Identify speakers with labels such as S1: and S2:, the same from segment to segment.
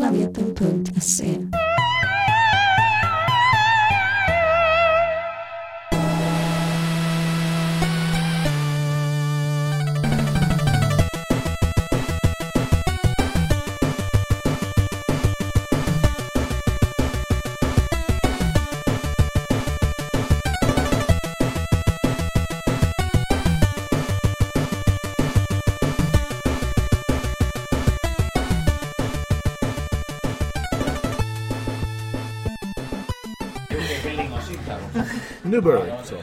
S1: planeta.ac.
S2: Nu börjar vi. Så.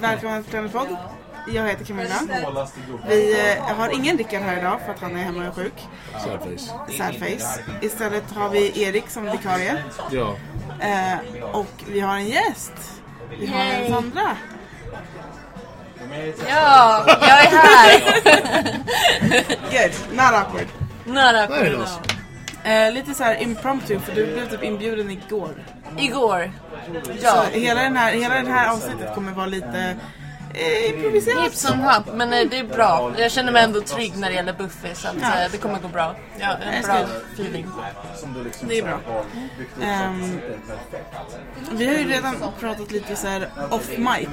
S3: Välkommen till Klämmerpodd. Jag heter Camilla. Vi eh, har ingen Rickard här idag för att han är hemma och är sjuk.
S2: Sadface.
S3: Sad face. Istället har vi Erik som vikarie.
S2: Ja.
S3: Eh, och vi har en gäst. Vi har en
S4: Yay.
S3: Sandra.
S4: Ja, jag är här!
S3: Good, not awkward.
S4: Nära
S2: Nej.
S3: Eh, lite så här impromptu för du blev typ inbjuden igår.
S4: Igår.
S3: Så
S4: Ja.
S3: hela den här, hela den här avsnittet kommer vara lite eh, improviserat.
S4: Hipp som happ, men eh, det är bra. Jag känner mig ändå trygg när det gäller Buffy så att,
S3: Ja.
S4: eh, det kommer gå bra. Ja, en bra feeling.
S3: Det är bra. Ehm, vi har ju redan pratat lite så här off mic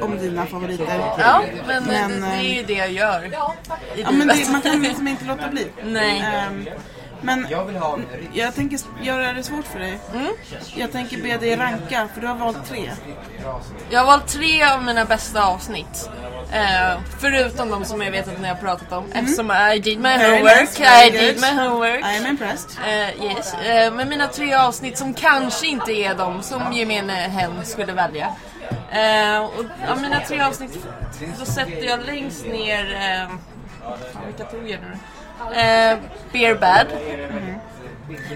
S3: om dina favoriter.
S4: Ja, men, eh,
S3: Men,
S4: det, det är ju det jag gör i
S3: Ja, men
S4: livet.
S3: det, man kan liksom inte låta bli.
S4: Nej.
S3: Ehm, men jag tänker göra det svårt för dig. Jag tänker be dig ranka, för du har valt tre.
S4: Jag har valt tre av mina bästa avsnitt. Eh, förutom de som jag vet att ni har pratat om. Eftersom I did my
S3: Mm. Very
S4: homework.
S3: nice,
S4: I did my homework.
S3: I am impressed.
S4: Eh, yes. Eh, men mina tre avsnitt som kanske inte är de som gemene hen skulle välja. Och av mina tre avsnitt då sätter jag längst ner... Fan, vilka tog jag nu eh, Beer Bad.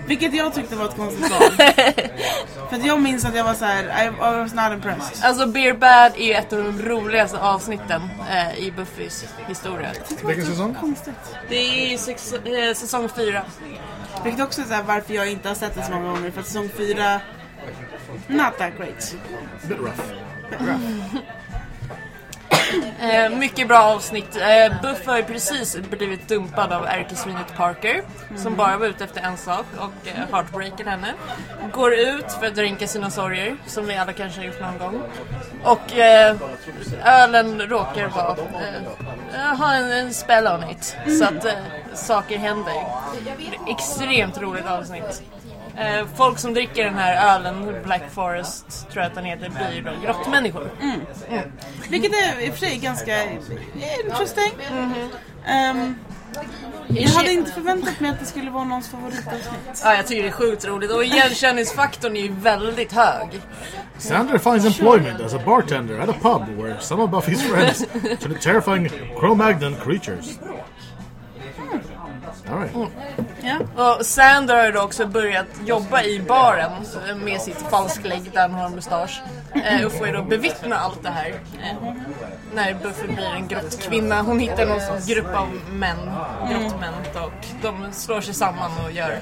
S3: Vilket jag tyckte var ett konstigt val. för att jag minns att jag var så här, I, I was not impressed.
S4: Alltså Beer Bad är ju ett av de roligaste avsnitten eh, i Buffys historia.
S2: Vilken säsong?
S3: Konstigt.
S4: Det är sex, eh, säsong fyra.
S3: Vilket också är så här, varför jag inte har sett det så många gånger. För att säsong fyra, not that great.
S2: Bit rough.
S3: But rough.
S4: Eh, mycket bra avsnitt. Eh, Buff har ju precis blivit dumpad av ärkesvinet Parker. Som bara var ute efter en sak och eh, heartbreaker henne. Går ut för att drinka sina sorger, som vi alla kanske har gjort någon gång. Och eh, ölen råkar vara, eh, ha en, en spell on it. Så att eh, saker händer. Extremt roligt avsnitt. Eh, folk som dricker den här ölen, Black Forest tror jag att den heter, blir då grottmänniskor.
S3: Vilket är i och för sig ganska interesting. Ehm, jag hade inte förväntat mig att det skulle vara någons favoritavsnitt.
S4: Ja, jag tycker det är sjukt roligt och igenkänningsfaktorn är ju väldigt hög.
S2: Sandra finds employment as a bartender at a pub where some of Buffy's friends turn to terrifying Cro-Magnon creatures. Alright.
S3: Ja.
S4: Och Sander har ju också börjat jobba i baren med sitt falsklägg där han har mustasch. Eh, och får ju då bevittna allt det här. Eh, när Buffy blir en grottkvinna. Hon hittar någon grupp av män, grottmän och de slår sig samman och gör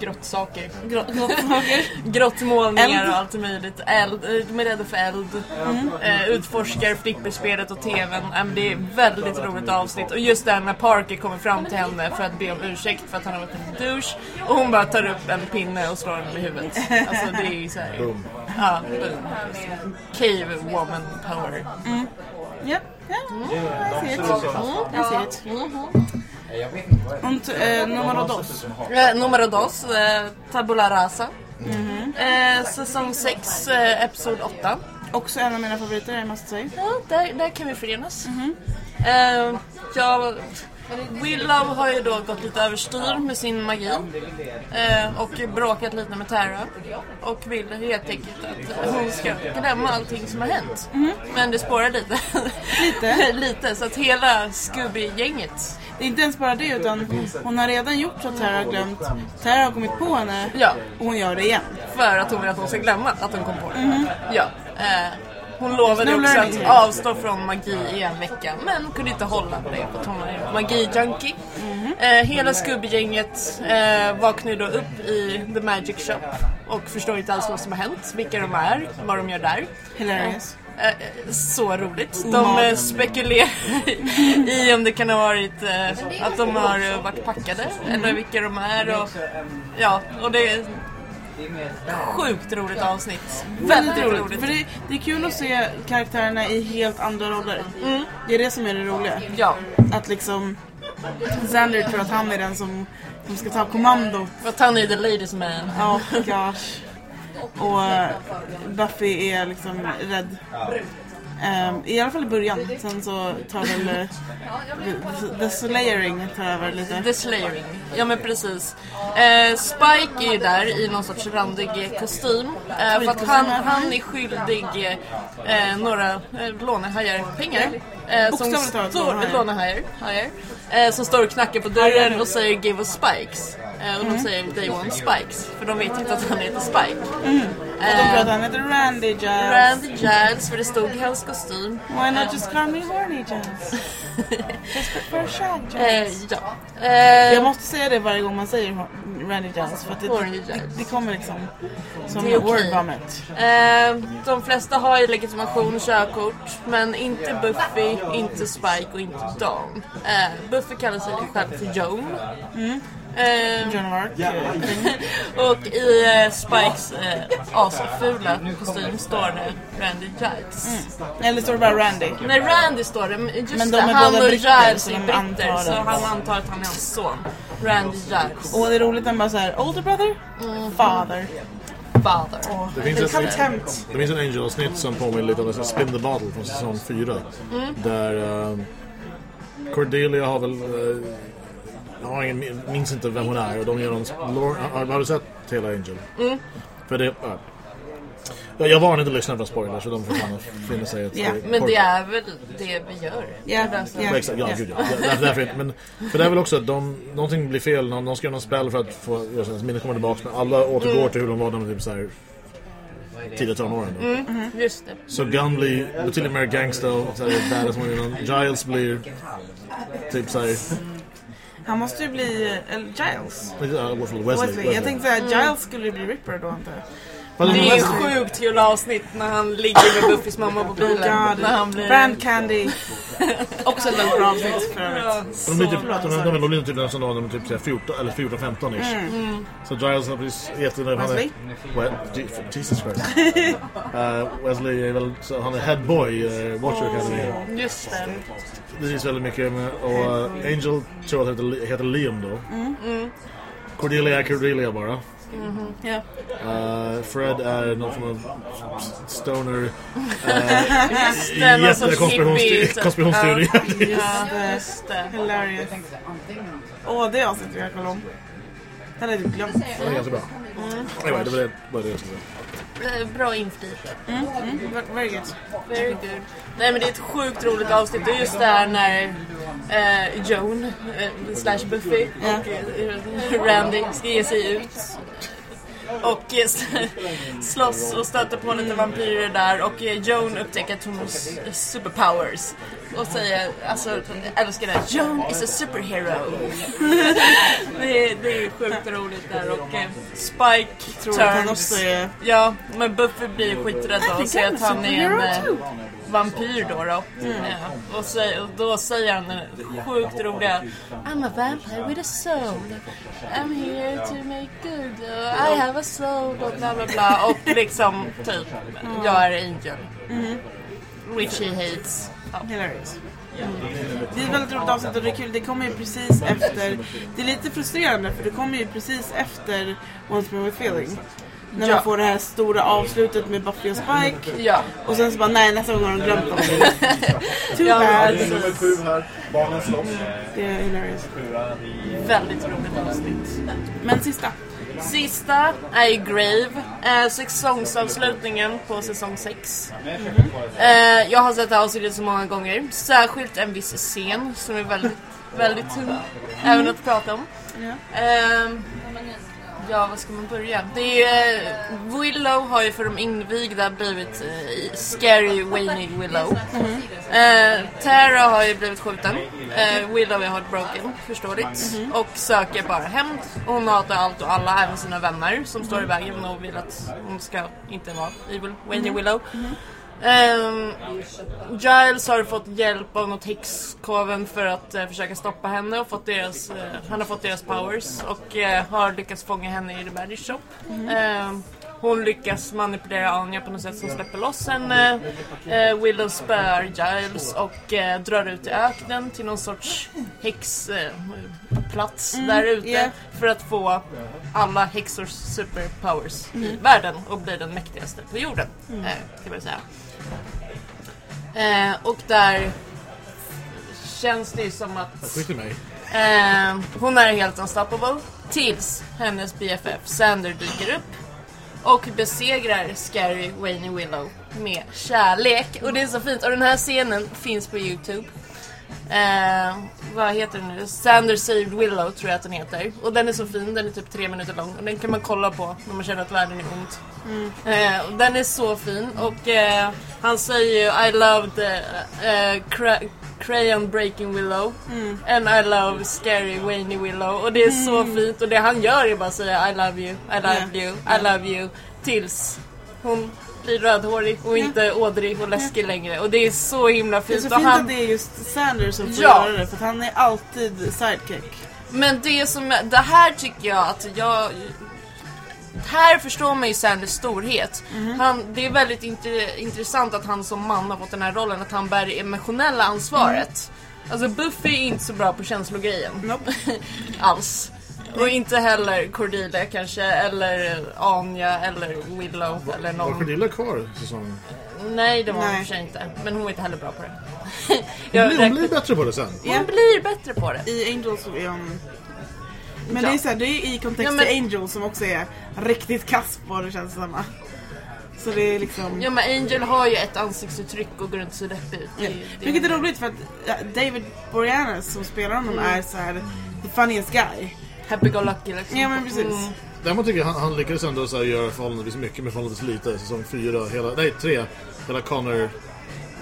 S4: grottsaker.
S3: Grå- Gråtsaker.
S4: Grottmålningar och allt möjligt. Eld, eh, de är rädda för eld. Eh, utforskar flipperspelet och tvn. Eh, det är väldigt roligt avsnitt. Och just där när Parker kommer fram till henne för att be om ursäkt för att han har varit en douche. Och hon bara tar upp en pinne och slår honom i huvudet. Alltså det är ju såhär...
S2: Boom.
S4: Ja, boom. Cave woman power.
S3: Ja, ja, I see it. I see it. Und eh, numero dos.
S4: Eh, numero dos, eh, Tabula Rasa. Eh, säsong 6, eh, episod 8.
S3: Också en av mina favoriter, jag måste säga.
S4: Ja, där, där kan vi förenas. Eh, jag, Willow har ju då gått lite överstyr med sin magi. Eh, och bråkat lite med Tara. Och vill helt enkelt att hon ska glömma allting som har hänt. Men det spårar lite.
S3: Lite?
S4: lite, så att hela Scooby-gänget.
S3: Det är inte ens bara det utan hon har redan gjort så att Tara har glömt. Tara har kommit på henne
S4: Ja,
S3: och hon gör det igen.
S4: för att hon vill att hon ska glömma att hon kom på det. Ja. Eh, hon lovade också att avstå från magi i en vecka men kunde inte hålla på det hon är magi-junkie. Eh, hela Scooby-gänget eh, vaknar då upp i The Magic Shop och förstår inte alls vad som har hänt, vilka de är, vad de gör där.
S3: Hilarious.
S4: Eh, Så roligt. De eh, spekulerar i om det kan ha varit eh, att de har eh, varit packade eller vilka de är. Och, ja, och det sjukt roligt avsnitt. Väldigt roligt.
S3: För det, det är kul att se karaktärerna i helt andra roller. Det är det som är det roliga.
S4: Ja,
S3: Att liksom Xander tror att han är den som, som ska ta kommando.
S4: för att han är the ladies man.
S3: Ja, gosh. Och eh, Buffy är liksom rädd. Ehm, I alla fall i början. Sen så tar väl eh, the, the Slayering tar över lite.
S4: The Slayering. Ja men precis. Eh, Spike är ju där i någon sorts randig kostym. Eh, för att han, han är skyldig eh, några eh, lånehajar pengar. Eh, som står,
S3: lånehajar.
S4: Hajar, som står och knackar på dörren och säger give us spikes. Och de säger they want spikes. För de vet inte att han heter Spike.
S3: Och de tror att han heter Randy Giles.
S4: Randy Giles, för det stod i hans kostym.
S3: Why not just call me Horny Giles? Shot
S4: Eh,
S3: Giles.
S4: ja. Eh,
S3: Jag måste säga det varje gång man säger Randy Giles för att det, det, det kommer liksom som
S4: Det är okej.
S3: word vomit.
S4: Eh, de flesta har ju legitimation, körkort, men inte Buffy, inte Spike och inte Dawn. Eh, Buffy kallar sig själv för Joan. Eh,
S3: Joan of Arc.
S4: och i eh, Spikes eh, asfula kostym står det Randy Giles.
S3: Eller står det bara Randy?
S4: Nej, Randy står det, men just
S3: Men de är
S4: han
S3: båda
S4: och Giles
S3: så
S4: är britter,
S3: antar
S4: så
S3: att-
S4: han antar att han är hans son. Randy Giles.
S3: Och det är roligt när man bara såhär, older brother? Father.
S4: Father.
S2: Det finns, ett, det finns en Angel-avsnitt som påminner lite om Spin the Bottle från säsong 4. Där eh, Cordelia har väl... eh, jag har ingen, minns inte vem hon är och de gör någon... Har, har du sett hela Angel? För det... ja. Ja, jag varnar inte lyssnarna för spoilers så de får fan finna sig i ett...
S3: Ja,
S4: Men det är väl det vi gör?
S3: Ja,
S4: Det är så.
S3: ja.
S2: Exakt, ja, gud ja. Därför, men, för det är väl också att de, någonting blir fel, någon, någon ska göra någon spel för att få göra sina minnen komma tillbaka men alla återgår till hur de var när de typ såhär tidiga tonåren då.
S4: Just det.
S2: Så Gun blir betydligt mer såhär badass innan. Giles blir typ såhär,
S3: Han måste ju bli, eller Giles.
S2: ja, Wesley, Wesley.
S3: Jag tänkte såhär, Giles skulle bli Ripper då antar jag.
S4: Det
S2: de-
S4: är ju sjukt kul avsnitt när han ligger med Buffys mamma på bilen.
S3: God.
S4: När han blir...
S3: Brand Candy. Också ett väldigt bra avsnitt för övrigt.
S2: de blir typ, de, de, de, de blir typ nästan då, de är typ såhär 14 eller 14-15 ish. Så Giles har precis jättenöjd. Han är,
S3: Wesley?
S2: well, Je- Jesus Christ. Uh, Wesley är väl, så han är headboy uh, Watcher Academy.
S4: Just det.
S2: Det syns väldigt mycket med, och uh, Angel tror att heter, heter Liam då. Cordelia är Cordelia bara.
S3: Ja.
S2: Uh, Fred är någon form av stoner.
S4: Hippie.
S2: Jättekonspirationsteori. konspirationsteori.
S4: Ja, just det.
S3: Hilarious. Åh, det avsnittet vill jag kolla om. Det hade jag typ glömt.
S2: Det är ganska bra. Anyway, det var det, det jag skulle säga.
S4: Eh, Bra inflik.
S3: Mm, very good.
S4: Very good. Nej men det är ett sjukt roligt avsnitt. Det är just där när eh, Joan, eh, slash Buffy och eh, Randy ska ge sig ut. Och eh, slåss och stöter på lite vampyrer där och eh, Joan upptäcker att hon har superpowers. Och säger, alltså älskar det, Joan is a superhero. det, är, det är sjukt roligt där och eh, Spike
S3: Tror att han
S4: turns.
S3: också är...
S4: Ja, men Buffy blir skiträdd och säger att han är en. Vampyr då. då. Ja, och, säger, och då säger han sjukt roliga I'm a vampire with a soul. I'm here to make good. I have a soul och bla bla bla. Och liksom typ, jag är angel. Which he hates. Ja.
S3: Hilarious. Det är ett väldigt roligt avsnitt och det är kul. Det kommer ju precis efter... Det är lite frustrerande för det kommer ju precis efter Once More With Feeling. När
S4: Ja.
S3: man får det här stora avslutet med Buffy och Spike.
S4: Ja.
S3: Och sen så bara nej nästa gång har de glömt någonting. Too
S4: Ja,
S3: bad.
S1: Nummer sju här, Barnen slåss.
S3: Det är hilarious.
S4: Väldigt roligt avsnitt.
S3: Men sista.
S4: Sista är Grave, eh, säsongsavslutningen på säsong 6. Eh, jag har sett det här avsnittet så många gånger, särskilt en viss scen som är väldigt, väldigt tung, även att prata om.
S3: Ja.
S4: Ehm, ja, var ska man börja? Det är, eh, Willow har ju för de invigda blivit eh, Scary Wayne Willow. Eh, Tara har ju blivit skjuten. Eh, Willow är heartbroken, förståeligt. Och söker bara hämnd. Hon hatar allt och alla, även sina vänner som står i vägen och vill att hon ska inte vara evil Wayne Willow. Ehm, Giles har fått hjälp av något häxkoven för att eh, försöka stoppa henne och fått deras, eh, han har fått deras powers och eh, har lyckats fånga henne i The Magic Shop. Ehm, hon lyckas manipulera Anja på något sätt som släpper loss henne. Willow spöar Giles och drar ut i öknen till någon sorts häxplats där ute
S3: yeah.
S4: för att få alla häxors superpowers i världen och bli den mäktigaste på jorden. Kan man säga. Eh, och där känns det ju som att
S2: i mig.
S4: Eh, hon är helt unstoppable tills hennes BFF Sander dyker upp och besegrar Scary Wayne Willow med kärlek. Och det är så fint. Och den här scenen finns på Youtube. Eh, vad heter den nu? Sander Saved Willow tror jag att den heter. Och den är så fin, den är typ tre minuter lång. Och den kan man kolla på när man känner att världen är ond. Eh, och den är så fin. Och eh, han säger ju I love the eh, cra- Crayon Breaking Willow. And I love Scary Wayne Willow. Och det är så fint. Och det han gör är bara att säga I love you, I love
S3: Ja.
S4: you, I love you. Tills hon blir rödhårig och inte ådrig och läskig längre. Och det är så himla
S3: Det är
S4: fint.
S3: så fint
S4: han...
S3: att det är just Sanders som får
S4: Ja.
S3: göra det för att han är alltid sidekick.
S4: Men det som, det här tycker jag att jag... Här förstår man ju Sanders storhet. Han, det är väldigt intressant att han som man har fått den här rollen, att han bär det emotionella ansvaret. Alltså Buffy är inte så bra på känslogrejen.
S3: Nope.
S4: Alls. Och inte heller Cordelia kanske, eller Anja, eller Willow, eller
S2: Var
S4: någon.
S2: Cordelia kvar säsong?
S4: Nej, det var hon i för sig inte. Men hon var inte heller bra på det.
S2: Hon
S4: Jag
S2: blir, hon
S4: räknar-
S2: blir bättre på det sen.
S4: Hon blir bättre på det.
S3: I Angels så är hon... Men
S4: Ja.
S3: det är så här, det är i kontext
S4: Ja, men-
S3: till Angels som också är riktigt kass på det känns det som. Så det är liksom...
S4: Ja men Angel har ju ett ansiktsuttryck och går runt så deppig ut.
S3: Ja. Vilket är roligt för att David Boreanaz som spelar honom
S4: Mm.
S3: är så här the funniest guy.
S4: Happy-go-lucky liksom.
S3: Ja men precis.
S4: Mm.
S2: Däremot tycker jag han, han lyckades ändå så här, göra förhållandevis mycket med förhållandevis lite. Säsong fyra, hela, nej tre. Hela Connor.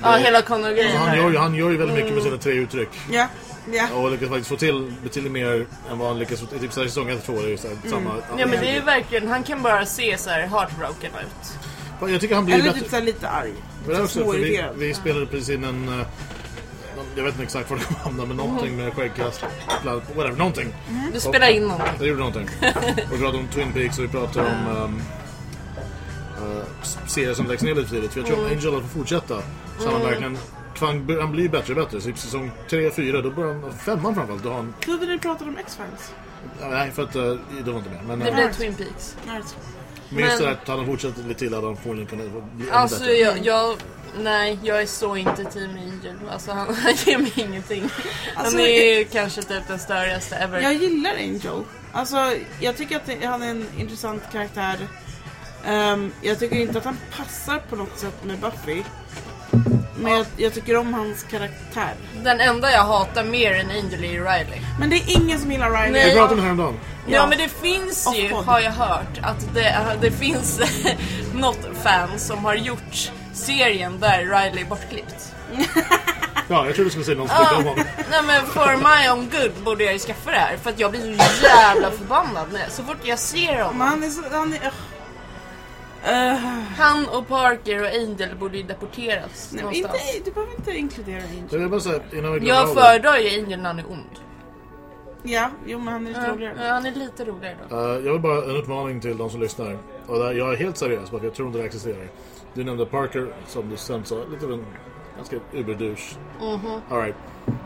S4: Ja, hela Connor-grejen.
S2: Alltså, han, gör, ju- han gör ju väldigt mycket med sina tre uttryck.
S3: Ja, ja.
S2: Och lyckas faktiskt få till betydligt mer än vad han lyckas få till. Typ så här, i säsong 1 och 2 är ju så här, samma.
S4: Ja men det är ju verkligen, han kan bara se så här heartbroken ut.
S2: Jag tycker han blir
S3: Eller
S2: bättre.
S3: typ så här lite arg.
S2: Är också, för vi, vi spelade precis in en... eh, Jag vet inte exakt var det kommer hamna, men någonting med skäggkast. Whatever, någonting.
S4: Du spelar in honom.
S2: Jag gjorde någonting. Och vi pratade om Twin Peaks och vi pratade om um, uh, serier som läggs ner lite tidigt. För jag tror om Angel får fortsätta så han verkligen... Kvang, han blir bättre och bättre. Så i säsong 3, 4, då börjar han... Femman framförallt, då har han...
S3: Trodde ni pratade om X-Files?
S2: Ja, nej, för att... Uh, det var inte med. Men,
S4: Det
S2: uh,
S4: blir Twin Peaks.
S2: Men just det där att han fortsatt lite till hade han förmodligen kunnat bli ännu
S4: Alltså
S2: bättre.
S4: jag, jag, nej jag är så inte team Angel. Alltså han, han ger mig ingenting.
S3: Alltså,
S4: han är kanske typ den störigaste ever.
S3: Jag gillar Angel. Alltså, jag tycker att det, han är en intressant karaktär. Ehm, jag tycker inte att han passar på något sätt med Buffy. Men jag, jag tycker om hans karaktär.
S4: Den enda jag hatar mer än Angel är Riley.
S3: Men det är ingen som gillar Riley.
S4: Nej.
S2: Vi pratade om det häromdagen.
S4: Ja,
S3: Ja.
S4: men det finns ju, har jag hört, att det, det finns något fan som har gjort serien där Riley är bortklippt.
S2: Ja, jag trodde du skulle säga något som tyckte om honom.
S4: Nej men for my own good borde jag ju skaffa det här för att jag blir så jävla förbannad när, så fort jag ser dem.
S3: Men han är så... Han är, uh,
S4: Han och Parker och Angel borde ju deporteras
S3: nej,
S4: någonstans.
S3: inte, du behöver inte inkludera Angel.
S2: jag bara säga, innan vi
S4: Jag föredrar ju Angel när han är ond.
S3: Ja, jo men han är lite
S4: Ja,
S3: roligare.
S4: han är lite roligare då.
S2: Eh, jag vill bara en uppmaning till de som lyssnar. Och där, jag är helt seriös, för jag tror inte det existerar. Du nämnde Parker, som du sen sa, lite av en ganska uberdouche.
S4: Mhm.
S2: All right.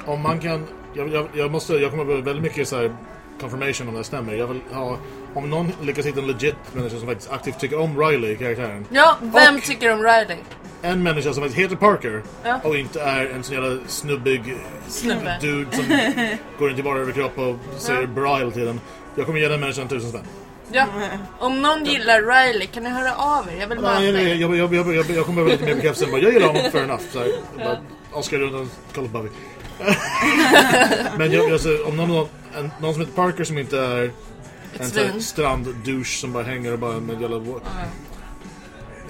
S2: Om man kan... Jag, jag, jag, måste, jag kommer behöva väldigt mycket så här confirmation om det här stämmer. Jag vill ha... Om någon lyckas hitta en legit människa som faktiskt aktivt tycker om Riley, karaktären.
S4: Ja, vem
S2: Och-
S4: tycker om Riley?
S2: En människa som faktiskt heter Parker
S4: Ja.
S2: och inte är en sån jävla snubbig
S4: Snubbe.
S2: dude som går runt i bara överkropp och säger bra hela tiden. Jag kommer ge den människan tusen spänn.
S4: Ja. Om någon gillar Riley, kan ni höra av er? Jag vill möta
S2: nej,
S4: er.
S2: jag, jag, jag, jag, jag kommer lite mer bekräftelse. Bara, Jag gillar honom, fair enough. Så här, bara, Oscar kolla på Buffy. Men jag, jag, säger, om någon, en, någon som heter Parker som inte är en stranddouche som bara hänger och bara med jävla...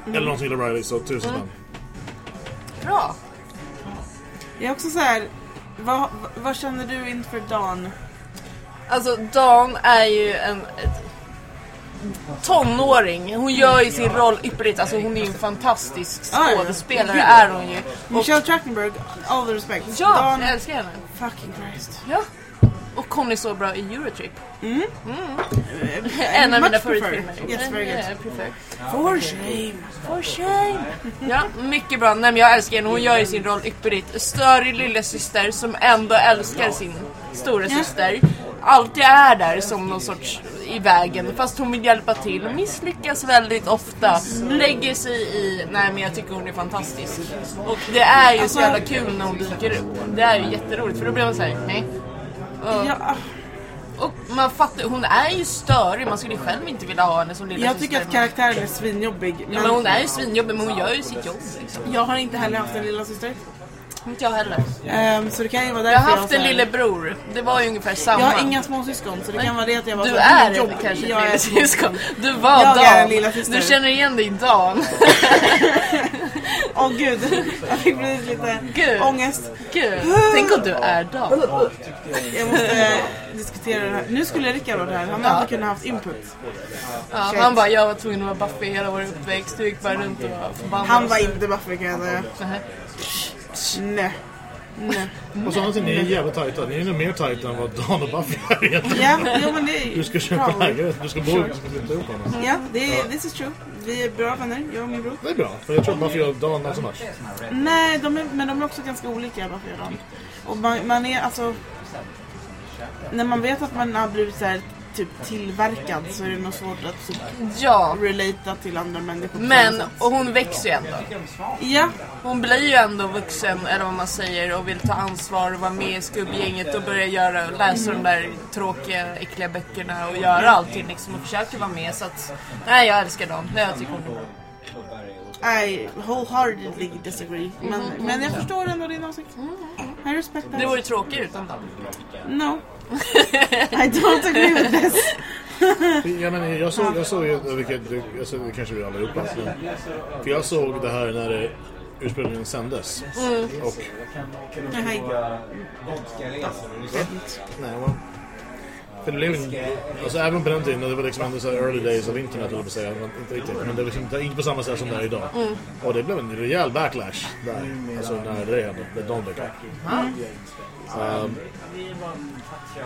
S2: Eller någon som gillar Riley, så tusen spänn.
S4: Bra.
S3: Jag är också så här. Vad, vad känner du inför Dan?
S4: Alltså Dan är ju en... Ett, tonåring. Hon gör ju sin roll ypperligt. Alltså hon är ju en fantastisk
S3: Ja, ja.
S4: skådespelare
S3: Gud.
S4: är hon ju. Och,
S3: Michelle Trachtenberg, all the respect.
S4: ja,
S3: Dan,
S4: jag älskar henne.
S3: fucking Christ.
S4: Ja. Och hon är så bra i Eurotrip.
S3: Mm.
S4: En av mina favoritfilmer.
S3: Yes, very good. For shame.
S4: For shame. Ja, mycket bra. Nej, men jag älskar henne. Hon gör ju sin roll ypperligt. Störig lillasyster som ändå älskar sin stora
S3: Ja.
S4: syster. Alltid är där som någon sorts i vägen fast hon vill hjälpa till. Misslyckas väldigt ofta. Lägger sig i... Nej men jag tycker hon är fantastisk. Och det är ju så
S3: Alltså-
S4: jävla kul när hon dyker upp. Det är ju jätteroligt för då blir man såhär, nej.
S3: Ja,
S4: och man fattar, hon är ju störig. Man skulle ju själv inte vilja ha henne som lillasyster.
S3: jag tycker att karaktären är svinjobbig. Men,
S4: Ja, men hon är ju svinjobbig men hon gör ju sitt jobb liksom.
S3: jag har inte heller haft en lilla syster.
S4: Inte jag heller.
S3: Ehm, så det kan ju vara
S4: Jag
S3: därför
S4: har haft en lillebror. Det var ju ungefär samma.
S3: Jag har inga småsyskon så det kan vara det att jag var
S4: Du är
S3: jobb-
S4: kanske
S3: jag
S4: ett lillasyskon. Du var
S3: Jag
S4: Dan.
S3: är en lillasyster.
S4: Du känner igen dig i Dan.
S3: Åh gud, jag fick precis lite
S4: Gud.
S3: ångest.
S4: Gud, tänk om du är Dan.
S3: Jag måste diskutera det här. Nu skulle Rickard varit här, han hade kunnat haft input.
S4: Ja, han bara, jag var tvungen att vara Buffy hela vår uppväxt. Du gick bara runt och var förbannad.
S3: Han var inte Buffy kan jag säga.
S4: Nej.
S3: Nej. Nej.
S2: Och så någonting, ni är jävligt tajta. Ni är nog mer tajta än vad Dan och Buffy är egentligen.
S3: Ja, jo men det är
S2: Du ska köpa
S3: probably.
S2: lägenhet, du ska bo, du ska flytta ihop honom.
S3: Ja, det är, this is true. Vi är bra vänner, jag och min bror.
S2: Det är bra, för jag tror att Buffy och Dan är så much.
S3: Nej, de är, men de är också ganska olika Buffy och Dan. Och man, man är alltså... När man vet att man har blivit så här, typ tillverkad så är det nog svårt att typ,
S4: Ja,
S3: relata till andra människor
S4: men och hon växer ju ändå.
S3: Ja,
S4: Hon blir ju ändå vuxen, eller vad man säger, och vill ta ansvar och vara med i skuggänget och börja göra, läsa de där tråkiga, äckliga böckerna och göra allting liksom och försöka vara med. Så att, nej jag älskar dem. Jag tycker hon
S3: I wholeheartedly disagree. Men, men jag förstår ändå din åsikt. I respect that.
S4: Det vore tråkigt utan dem.
S3: No. I don't agree with this.
S2: Ja, men jag såg, jag såg vilket, jag såg, det kanske vi allihopa, men, för jag såg det här när det ursprungligen sändes. Och,
S3: Nej.
S2: nej, well, för det blev en, alltså även på den tiden, det var liksom ändå så early days av internet, att säga, men inte riktigt, men det var liksom, inte på samma sätt som det är idag. Och det blev en rejäl backlash där, alltså när det hände, när de dök upp. Um,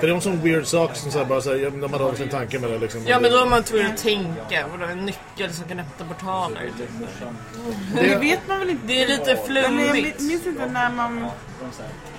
S2: för det var en sån weird sak som så här, bara så här, de hade sin tanke med det liksom.
S4: Ja men då är man tvungen att tänka, och då är en nyckel som kan öppna portaler. Typ.
S3: Det vet man väl inte?
S4: Det är lite
S3: Eller jag
S4: flummigt.
S3: minns inte när man...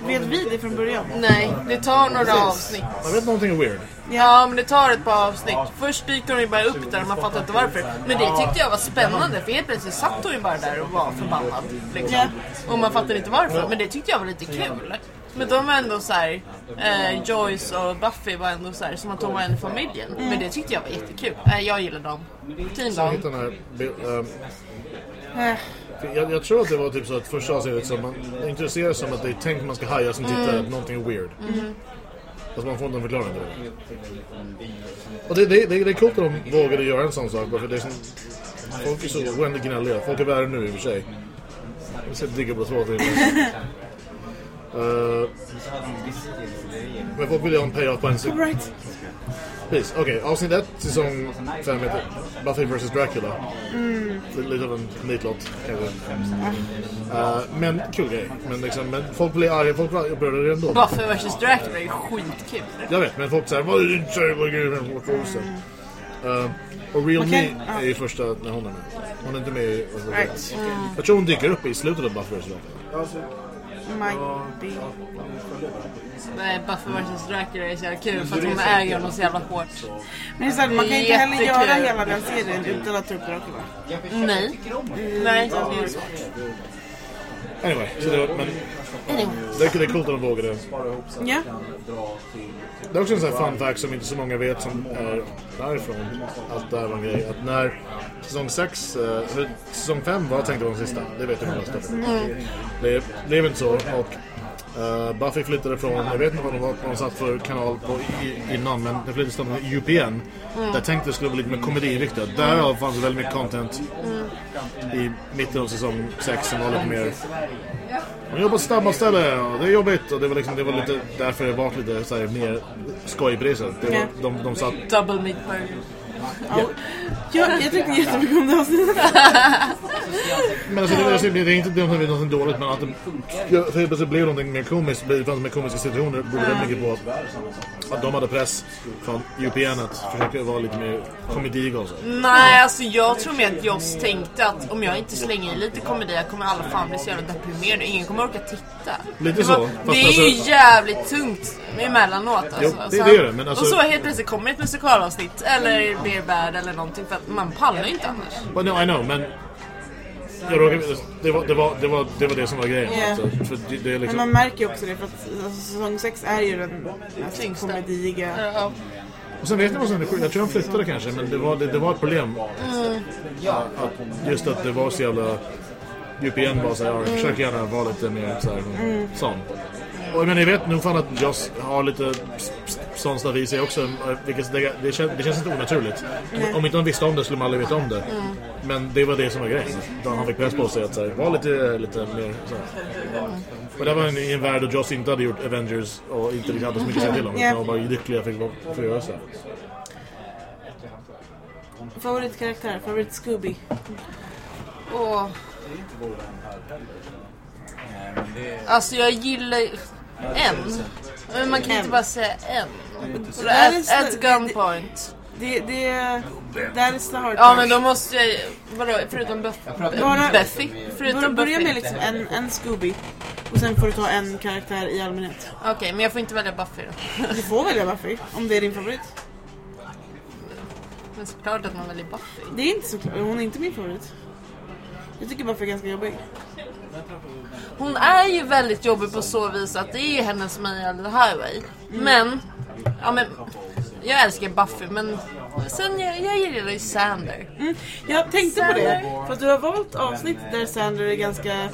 S3: Vet vi det från början?
S4: Nej, det tar några avsnitt.
S2: Jag vet någonting weird.
S4: Ja, men det tar ett par avsnitt. Först dyker hon ju bara upp där och man fattar inte varför. Men det tyckte jag var spännande för helt plötsligt satt hon ju bara där och var förbannad. Liksom.
S3: Ja.
S4: Och man fattar inte varför. Men det tyckte jag var lite kul. Men de var ändå så här, eh, Joyce och Buffy var ändå så här, som att de var en i familjen. Men det tyckte jag var jättekul. Eh, jag gillar dem. Team
S2: Jag
S4: dem.
S2: hittade den här ehm,
S3: Eh,
S2: jag, jag tror att det var typ så att första avsnittet som man intresserar sig som att det är tänkt att man ska haja som tittare att någonting är weird. Alltså man får inte en förklaring till det. Och det, det, det, det är coolt att de vågade göra en sån sak för det är som, Folk är så oändligt gnälliga. Folk är värre nu i och för sig. Jag ska digga på två timmar. Uh, men folk vill ju ha en payoff på en sekund.
S3: right.
S2: Precis, okej. Avsnitt 1, säsong 5 heter Buffy vs Dracula. Lite, lite av en nitlott kanske. Uh, men kul grej. Men, liksom, men folk blir arga, folk blir upprörda ändå.
S4: Buffy vs Dracula är ju skitkul.
S2: Jag vet, men folk säger vad är det vad det med Rosen? Uh, och Real
S3: Man
S2: Me är ju första när hon är med. Hon är inte med i... Alltså,
S3: Right.
S2: Jag tror hon dyker upp i slutet av Buffy vs Dracula.
S3: Might be.
S4: Nej, Buffy vs Dracula är så jävla kul för att hon äger honom så jävla hårt.
S3: Men så här, man kan inte heller
S4: Jättekul.
S3: göra hela den serien utan att ta upp Dracula.
S4: Nej. Nej, det är svårt.
S2: Anyway, så det, var- men det, är- det är coolt att de vågade.
S3: Ja.
S2: Det är också en sån här fun fact som inte så många vet som är därifrån. Att det här var en grej. Att när säsong 6, eh, eller säsong 5 var tänkt att vara den sista. Det vet ju de flesta. Det blev inte så. Och eh, Buffy flyttade från, jag vet inte vad de, var, vad de satt för kanal på i, innan, men det flyttades till UPN. Där tänkte det skulle bli lite mer komediinriktat. Därav fanns det väldigt mycket content i mitten av säsong 6 som var lite mer hon jobbar på snabbmatsställe och det är jobbigt och det var, liksom, det var lite därför det var lite så här, mer skoj på det var, de, de satt,
S4: Double meat burger.
S3: Ja. Jag, jag tyckte jättemycket om det avsnittet.
S2: Men alltså, det, alltså, det är inte det är något dåligt men att det, ja, för helt plötsligt blev någonting mer komiskt. Det fanns mer komiska situationer berodde väldigt mycket på att, att de hade press från UPN att försöka vara lite mer komedi och så.
S4: Nej, alltså jag tror mer att Joss tänkte att om jag inte slänger i lite komedi kommer alla fan bli så jävla deprimerade. Ingen kommer orka titta.
S2: Lite
S4: Det,
S2: så,
S4: var,
S2: fast
S4: det är
S2: alltså-
S4: ju jävligt tungt emellanåt alltså.
S2: Jo, det- det är det, men alltså-
S4: Och så helt plötsligt kommer ett musikalavsnitt eller Beer Bad eller någonting för att man pallar ju inte annars.
S2: But no, I know, men... Jag råkade, det, var, det, var, det, var, det var det som var grejen.
S3: Ja.
S2: Så, för det, det är
S3: Men
S2: liksom,
S3: man märker ju också det för att alltså, säsong 6 är ju den mest komediga.
S4: Ja.
S2: och sen vet jag vad som är sjukt. Jag tror han flyttade kanske, men det var, det, det var ett problem. Att, just att det var så jävla... UPN var såhär, ja, försök gärna vara lite mer såhär, sån. Och men jag vet nog fan att Joss har lite sån stuff i sig också. eh, Vilket det, det, känns, det känns inte onaturligt. Om inte de visste om det skulle man aldrig veta om det. Men det var det som var grejen. Då han fick press på sig att så här, vara lite, lite mer så här. Och det var en, i en värld då Joss inte hade gjort Avengers och inte riktigt hade så mycket att säga till om.
S3: Ja.
S2: Utan var bara lyckliga för att få göra så. här.
S3: Favoritkaraktär, favorit Scooby.
S4: Och... Alltså jag gillar en. Men man kan inte
S3: En.
S4: bara säga en.
S3: Det här är
S4: At, at gunpoint.
S3: Det, det, där är the hard
S4: Ja men då måste jag vadå, förutom Buffy? Förutom
S3: börja
S4: Buffy.
S3: med liksom en, en Scooby. Och sen får du ta en karaktär i allmänhet.
S4: Okej, men jag får inte välja Buffy då.
S3: Du får välja Buffy, om det är din favorit.
S4: Men såklart att man väljer Buffy.
S3: Det är inte så hon är inte min favorit. Jag tycker Buffy är ganska jobbig.
S4: Hon är ju väldigt jobbig på så vis att det är ju hennes the Highway. Men, ja men, jag älskar Buffy men sen jag, jag gillar ju Sander.
S3: Mm. Jag tänkte på det, för du har valt avsnitt där Sander är ganska...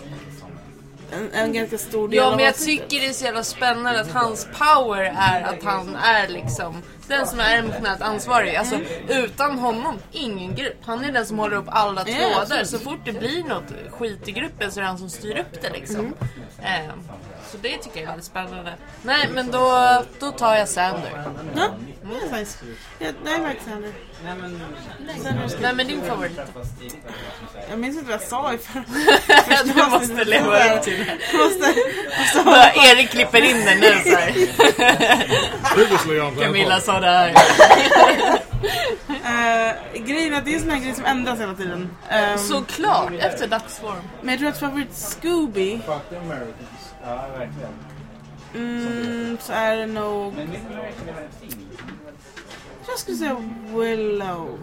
S3: En, en ganska stor del
S4: Ja
S3: av
S4: men jag tycker det är så jävla spännande att hans power är att han är liksom den som är emotionellt ansvarig. Alltså utan honom, ingen grupp. Han är den som håller upp alla trådar. Så fort det blir något skit i gruppen så är det han som styr upp det liksom. Eh, så det tycker jag är väldigt spännande. Nej men då, då tar jag Sander.
S3: Ja, det är nice. Jag, jag like Sander.
S4: Vem är din favorit?
S3: Jag minns inte vad jag sa i förra
S4: Du måste leva upp till det.
S3: Jag måste, måste
S4: Bara
S3: ha...
S4: Erik klipper in den nu så här.
S2: Previously on
S4: Camilla sa det här.
S3: Uh, grejen är att det är en sån här grej som ändras hela tiden. Ehm,
S4: Såklart, efter dagsform.
S3: Men jag tror att favorit Scooby mm, så är det nog... Jag skulle säga Willow.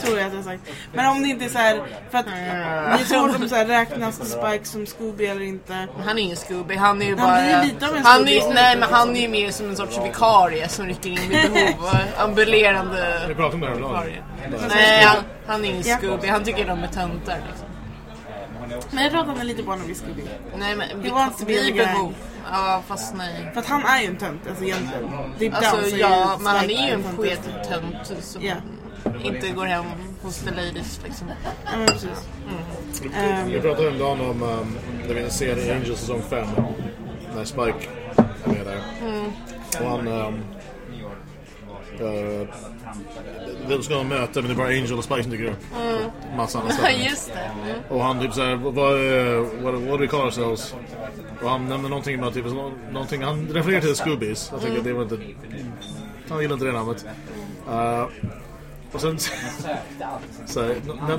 S3: tror jag att jag sagt. Men om det inte är så här, för att det är svårt om så här, räknas Spike som Scooby eller inte.
S4: Han är ingen Scooby, han är ju
S3: Han
S4: bara...
S3: blir lite av en
S4: han
S3: Scooby.
S4: är, nej men han är ju mer som en sorts vikarie som rycker in vid behov. Ambulerande
S2: Vi pratar om det här ibland.
S4: vikarie. Nej, han, han är ingen. Scooby, han tycker de är töntar liksom.
S3: Men jag tror att han är lite barn vid Scooby.
S4: Nej men
S3: He wants to be gang.
S4: behov. Ja fast nej.
S3: För att han är ju en tönt, alltså egentligen. Deep
S4: Alltså ja,
S3: ju
S4: men han är ju en sketig tönt som
S3: Ja.
S4: inte går hem hos the ladies liksom.
S3: Ja, men precis. Ehm,
S2: Vi pratade häromdagen om um, det finns en scen i Angels säsong 5 när Spike är med där. Och han... Um, uh, de ska ha möte men det är bara Angel och Spike som dyker upp. Massa andra ställen.
S4: just det. Mm.
S2: Och han typ såhär, vad, what, what do we call ourselves? Och han nämnde någonting med typ, nå- någonting, han refererar till Scoobies. Jag tycker att det var inte, han gillade inte det namnet. Uh, och sen så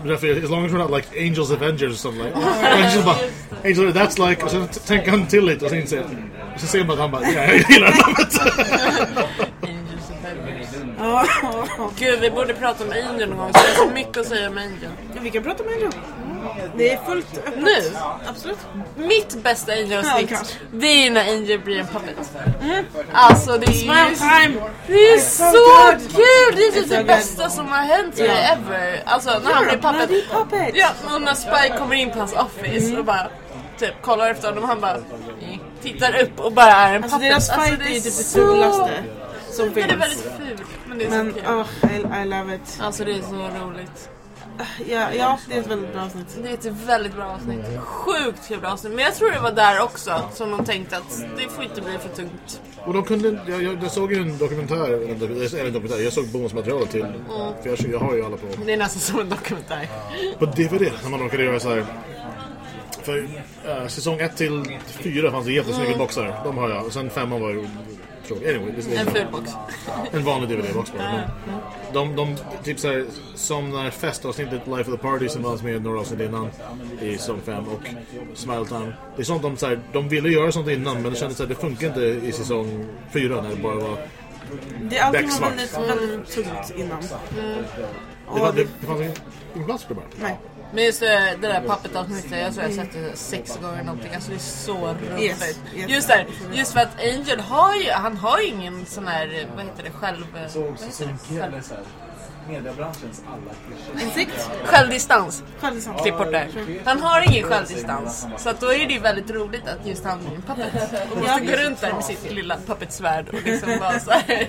S2: refererar, as long as we're not like Angels Avengers or something like. Angel bara, Angel, that's like, och sen tänker han till lite och sen inser, och så ser man att han bara, ja jag gillar namnet.
S3: Ja, ja, ja.
S4: Gud, vi borde prata om Angel någon gång. Så jag har så mycket att säga om Angel.
S3: Vi kan prata med Angel. Det är fullt öppet.
S4: Nu?
S3: Absolut.
S4: Mitt bästa
S3: Ja,
S4: Angel-avsnitt,
S3: klart.
S4: det är när Angel blir en puppet. Alltså det är ju...
S3: time!
S4: Det är
S3: It's
S4: så
S3: good.
S4: kul! Det är typ det bästa som har hänt mig
S3: Ja.
S4: ever. Alltså när han blir puppet.
S3: puppet.
S4: Ja, och när Spike kommer in på hans office och bara typ kollar efter honom han bara mm, tittar upp och bara är en
S3: Alltså
S4: puppet.
S3: deras fight
S4: det
S3: är ju typ det
S4: så-
S3: fulaste som
S4: Den är
S3: finns.
S4: väldigt ful, men det är
S3: Men
S4: så kul.
S3: oh, I, I love it.
S4: Alltså det är så roligt.
S3: Ja, ja, det är ett väldigt bra avsnitt.
S4: Det är ett väldigt bra avsnitt. Sjukt kul avsnitt. Men jag tror det var där också som de tänkte att det får inte bli för tungt.
S2: Och de kunde, jag, jag, jag såg ju en dokumentär, eller en dokumentär, jag såg bonusmaterialet till, för jag, jag har ju alla på,
S4: Det är nästan som en dokumentär.
S2: på DVD, när man råkade göra så här. För eh, säsong 1 till 4 fanns det jättesnygga boxar, de har jag, och sen 5 var ju tråkigt. Anyway,
S4: En ful box.
S2: en vanlig DVD-box bara. Men de, de, typ såhär, som när festavsnittet Life of the Party som fanns med några avsnitt innan i säsong 5 och Smile Town. Det är sånt de, såhär, de ville göra sånt innan men det kändes att det funkar inte i säsong 4 när det bara var...
S3: Det allting var
S2: Becksvart.
S3: väldigt, tungt innan.
S2: Det, var, det, det fanns ingen plats för det bara.
S3: Nej.
S4: Men just det, det där puppet-avsnittet, jag tror jag har sett det sex gånger någonting. Alltså det är så roligt.
S3: Yes, yes.
S4: Just där, just för att Angel har ju, han har ju ingen sån här, vad heter det, själv... Vad heter det? Själv,
S1: mediebranschens alla klyschor.
S3: Insikt?
S4: självdistans.
S3: Självdistans.
S4: Klipp bort det. Han har ingen självdistans. Så att då är det ju väldigt roligt att just han är en puppet. Och måste gå runt där med sitt lilla puppetsvärd och liksom bara så här,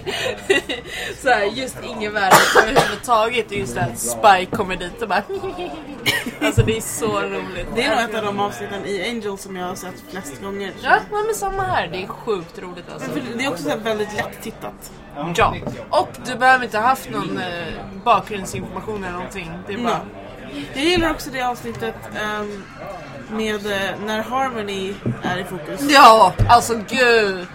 S4: så här just ingen värld överhuvudtaget. Just det att Spike kommer dit och bara Alltså det är så roligt.
S3: Det är nog ett av de avsnitten i Angel som jag har sett flest gånger.
S4: Ja, men samma här. Det är sjukt roligt alltså.
S3: Det är också så här väldigt lätt tittat.
S4: Ja. Och du behöver inte ha haft någon eh, bakgrundsinformation eller någonting. Det är bara...
S3: Jag gillar också det avsnittet ehm, med eh, när Harmony är i fokus.
S4: Ja, alltså gud.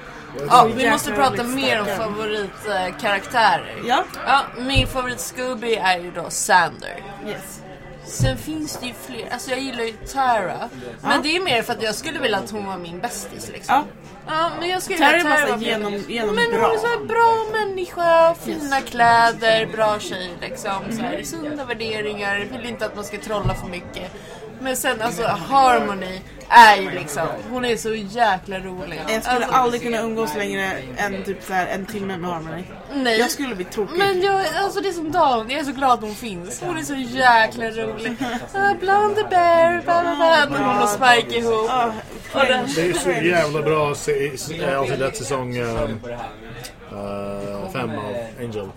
S4: Ja, vi måste prata mer om favoritkaraktärer.
S3: Ja,
S4: Ja, min favorit Scooby är ju då Sander.
S3: yes.
S4: Sen finns det ju fler, alltså jag gillar ju Tara. Men det är mer för att jag skulle vilja att hon var min bästis liksom.
S3: Ja,
S4: Ja, men jag skulle
S3: Tara är bara genom, genom
S4: Men hon är så här bra människa, fina kläder, bra tjej liksom. Så här, sunda värderingar, vill inte att man ska trolla för mycket. Men sen alltså Harmony är ju liksom, hon är så jäkla rolig.
S3: Jag skulle
S4: alltså,
S3: aldrig kunna umgås längre än typ så här en timme med Harmony.
S4: Nej.
S3: Jag skulle bli tokig.
S4: Men jag, alltså det är som Dan, jag är så glad att hon finns. Hon är så jäkla rolig. Uh, Blonde bear, bla bla hon och Spike ihop. Och det,
S2: är så jävla bra eh, avsnitt ett säsong 5 av Angel.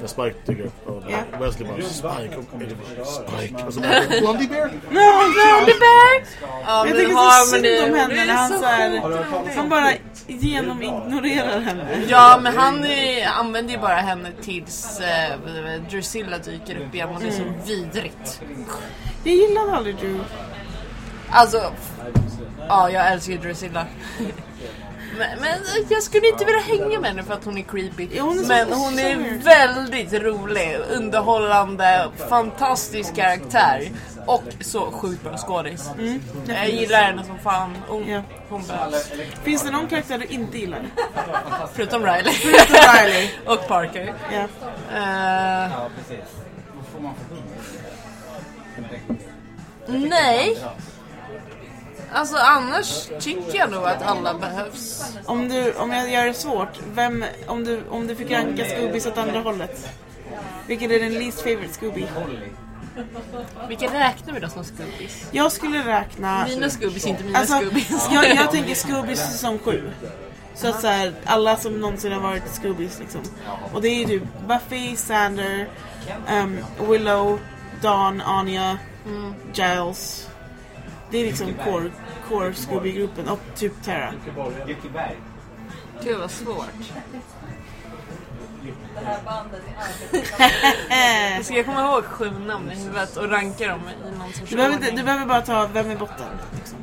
S2: Där Spike dyker upp och
S3: Ja.
S2: Wesley bara Spike och Angel bara Spike. Och så bara Blondie Bear.
S4: Blonde bear! Ja
S3: Jag
S4: men
S3: tycker så synd om henne
S4: är
S3: när han
S4: så
S3: här, han bara genomignorerar henne.
S4: Ja men han är, använder ju bara henne tills eh, Drusilla dyker upp igen och det är så vidrigt.
S3: Jag gillade aldrig Drew.
S4: Alltså, ja jag älskar Drusilla. Men, men jag skulle inte vilja hänga med henne för att hon är creepy.
S3: Ja, hon är så
S4: men hon är väldigt rolig, underhållande, fantastisk karaktär. Och så sjukt bra skådis. jag gillar henne som fan. Hon,
S3: Ja.
S4: hon behövs.
S3: Finns det någon karaktär du inte gillar?
S4: Förutom Riley.
S3: Förutom Riley.
S4: och Parker.
S3: Ja.
S4: Eh, nej. Alltså annars tycker jag nog att alla behövs.
S3: Om, du, om jag gör det svårt, vem, om, du, om du fick ranka Scoobies åt andra hållet. Vilken är din least favorite Scooby?
S4: Vilka räknar vi då som Scoobies?
S3: Jag skulle räkna...
S4: Mina Scoobies, inte mina
S3: Alltså,
S4: Scoobies.
S3: jag, jag tänker Scoobies säsong 7. Så att så här, alla som någonsin har varit Scoobies liksom. Och det är ju typ Buffy, Sander, ehm, Willow, Dawn, Anya, Giles. Det är liksom core, core Scooby-gruppen och typ Tara.
S4: Gud vad svårt. Ska jag komma ihåg sju namn i huvudet och ranka dem i någon sorts
S3: Du behöver, inte, du behöver bara ta vem är botten. Liksom.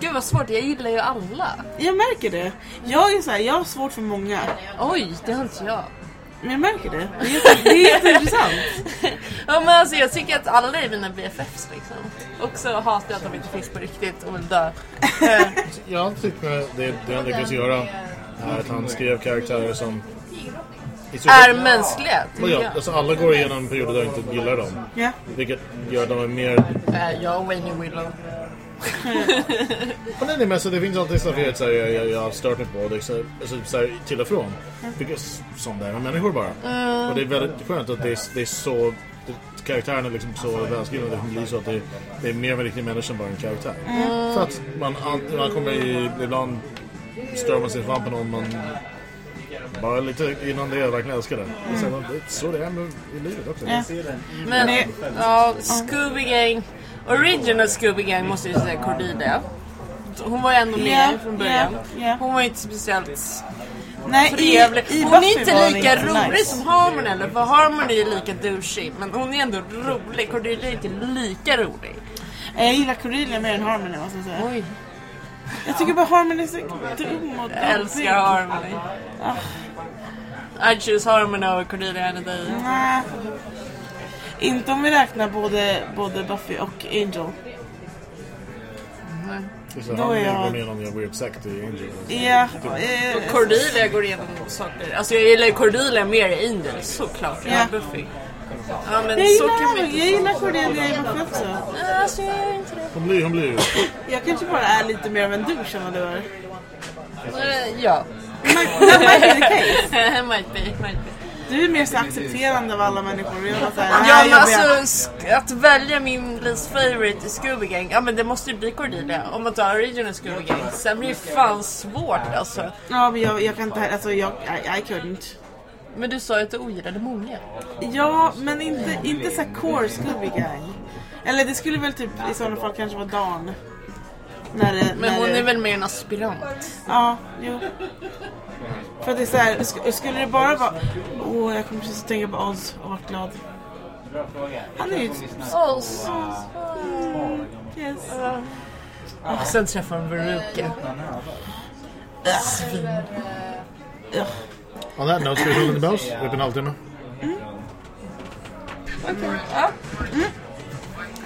S4: Gud vad svårt, jag gillar ju alla.
S3: Jag märker det. Jag är så här, jag har svårt för många.
S4: Oj, det har inte jag.
S3: Men jag märker det. Det är, jätte- det är jätteintressant.
S4: Ja men alltså jag tycker att alla är mina BFFs liksom. Och så hatar jag att de inte finns på riktigt och vill dö.
S2: Jag tycker det, det han lyckas göra är att han skrev karaktärer som
S4: är mänskliga.
S2: Och ja, alltså alla går igenom perioder där jag inte gillar dem.
S3: Ja.
S2: Vilket gör att de är mer...
S4: Eh, Jag och Wayne Willow.
S2: Men nej, nej, men alltså, det finns alltid saker så här, jag, jag, jag har stört mig på. Det så, alltså, så här, till och från. Vilket, som det är med människor bara. Och det är väldigt skönt att det är, det är så... Det, karaktärerna är liksom så välskrivna. Det blir så att det, det är mer av en riktig människa än bara en karaktär. För att man, man kommer i... Ibland stör man sig fan på någon man Bara lite innan det jag verkligen älskar det. Och sen, det är så det är med i livet också.
S3: Ja.
S4: Men ja, Scooby Gang, original Scooby Gang måste jag säga Cordelia. Hon var ju ändå med
S3: Ja,
S4: från början.
S3: ja, ja.
S4: Hon var inte speciellt
S3: Nej, i,
S4: trevlig.
S3: i
S4: Hon är inte lika rolig
S3: nice.
S4: som Harmony eller för Harmony är lika douchey. Men hon är ändå rolig. Cordelia är inte lika rolig.
S3: Jag gillar Cordelia mer än Harmony måste jag säga.
S4: Oj,
S3: Jag tycker bara Harmony är så dum och
S4: jag älskar Harmony. I choose Harmony over Cordelia any day.
S3: Nej. Inte om vi räknar både, både Buffy och Angel.
S2: Så
S3: Då
S2: han
S3: är jag-
S2: går med i någon weird sekt i Angel.
S3: Ja, eh,
S4: Cordelia går igenom saker. Alltså jag gillar Cordelia mer i Angel, såklart.
S3: Ja.
S4: Ja. Buffy. Ja men
S3: jag
S4: så kan
S3: gillar,
S4: vi
S3: jag
S4: inte
S3: gillar Cordelia i Buffy också.
S4: Alltså jag gör inte det.
S2: Hon blir, hon blir ju...
S3: Jag kanske bara är lite mer av en douche än vad du är.
S4: Eh, Ja.
S3: That might be the case.
S4: might be, might be.
S3: Du är mer så accepterande av alla människor. och Jag var såhär,
S4: Ja
S3: nej,
S4: men alltså att välja min least favorite i Scooby Gang, ja men det måste ju bli Cordelia om man tar original Scooby Gang. Sen blir det fan svårt alltså.
S3: Ja, men jag, jag kan inte, alltså jag, I, I couldn't.
S4: Men du sa ju att du ogillade många.
S3: Ja, men inte, inte så här core Scooby Gang. Eller det skulle väl typ i sådana fall kanske vara Dan. När det,
S4: Men
S3: när
S4: hon
S3: det,
S4: är väl mer en aspirant?
S3: Ja, jo. För att det är så här, sk- skulle det bara vara... Åh, jag kommer precis att tänka på Oz och vart glad. Han är ju...
S4: Oz.
S3: Yes.
S4: Sen träffar hon Veruca.
S3: Ja.
S2: On that note, ska vi en liten paus? Vi är en halvtimme.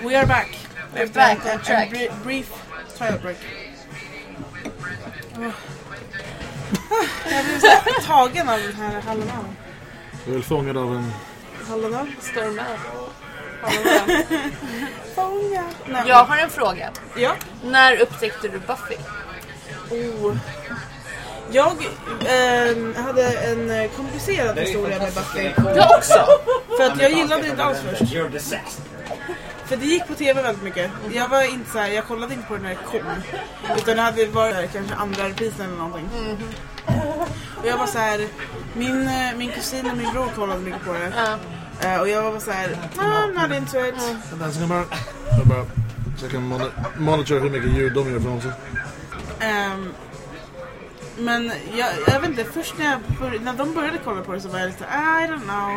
S3: We are back.
S4: We're back on
S3: A
S4: track.
S3: bri- brief toilet break. Åh. Jag blev så här tagen av den här hallonön.
S2: Du är väl fångad av en...
S3: Hallonön?
S4: Står med.
S3: Fånga. Nej,
S4: Jag har en fråga.
S3: Ja.
S4: När upptäckte du Buffy?
S3: Oh. Jag eh, hade en eh, komplicerad historia med Buffy.
S4: Jag också!
S3: För att jag gillade inte alls först. För det gick på tv väldigt mycket. Jag var inte så här, jag kollade inte på den när det kom. Utan det hade varit där, kanske andra reprisen eller någonting. Och jag var så här, min, eh, min kusin och min bror kollade mycket på det. Eh, och jag var bara så här, "Ah, I'm not into it.
S2: Vänta, ska jag bara... Jag bara... Så jag kan monitor hur mycket ljud de gör från sig.
S3: Ehm, men jag, jag vet inte, först när, jag när de började kolla på det så var jag lite I don't know.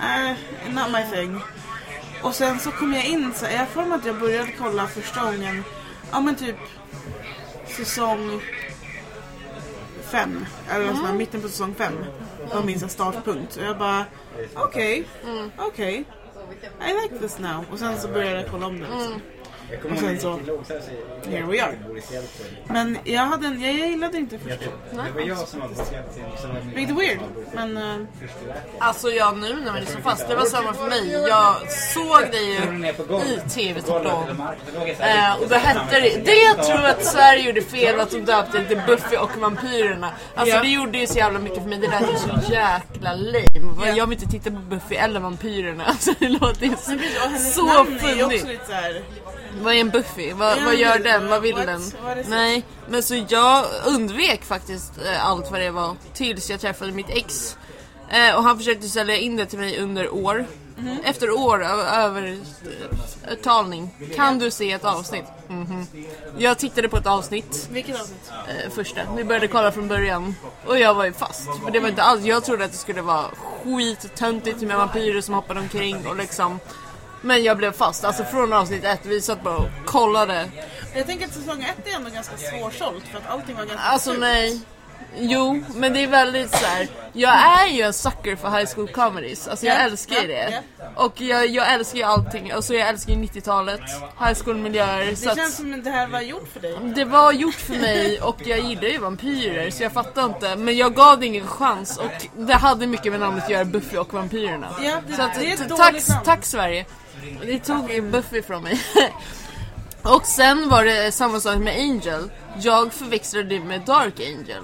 S3: Uh, not my thing. Och sen så kom jag in, så jag mig att jag började kolla första gången, ja men typ säsong fem, eller där, mitten på säsong fem. var min startpunkt. Och jag bara, okej, okej. I like this now. Och sen så började jag kolla om det. Liksom. Och sen så, here we are. Men jag, hade en, jag gillade inte först.
S1: Det var jag som var
S3: Lite weird, men... eh,
S4: Alltså jag nu när man är så fast, det var samma för mig. Jag såg dig ju i TV-tablån. Eh, och då hette det, det jag tror att Sverige gjorde fel att de döpte det till Buffy och vampyrerna. Alltså
S3: Ja.
S4: det gjorde ju så jävla mycket för mig, det lät ju så jäkla lame.
S3: Ja.
S4: Jag vill inte titta på Buffy eller vampyrerna. Alltså det låter ju så,
S3: och hennes
S4: så
S3: namn är ju också
S4: funnigt.
S3: lite såhär...
S4: Vad är en Buffy? Vad, vad gör den? Vad vill den? Nej, men så jag undvek faktiskt eh, allt vad det var tills jag träffade mitt ex. Eh, och han försökte sälja in det till mig under år.
S3: Mhm.
S4: Efter år av övertalning. Kan du se ett avsnitt? Mhm. Jag tittade på ett avsnitt,
S3: Vilket avsnitt?
S4: eh, första. Vi började kolla från början. Och jag var ju fast. För det var inte alls, jag trodde att det skulle vara skittöntigt med vampyrer som hoppade omkring och liksom men jag blev fast, alltså från avsnitt ett, vi satt bara och kollade
S3: Jag tänker att säsong ett är ändå ganska svårsålt för att allting var ganska
S4: Alltså
S3: surt.
S4: nej. Jo, men det är väldigt så här. Jag är ju en sucker för high school comedies. Alltså jag
S3: Ja,
S4: älskar ju det. Och jag, jag älskar ju allting. Alltså jag älskar ju 90-talet, high school-miljöer.
S3: Det
S4: Så
S3: känns
S4: att
S3: som att det här var gjort för dig.
S4: det var gjort för mig och jag gillar ju vampyrer så jag fattar inte. Men jag gav det ingen chans och det hade mycket med namnet att göra, Buffy och vampyrerna.
S3: Ja, det-
S4: så att,
S3: det är ett
S4: t-
S3: dåligt
S4: tack,
S3: namn.
S4: tack Sverige. Det tog Buffy från mig. och sen var det samma sak med Angel. Jag förväxlade det med Dark Angel.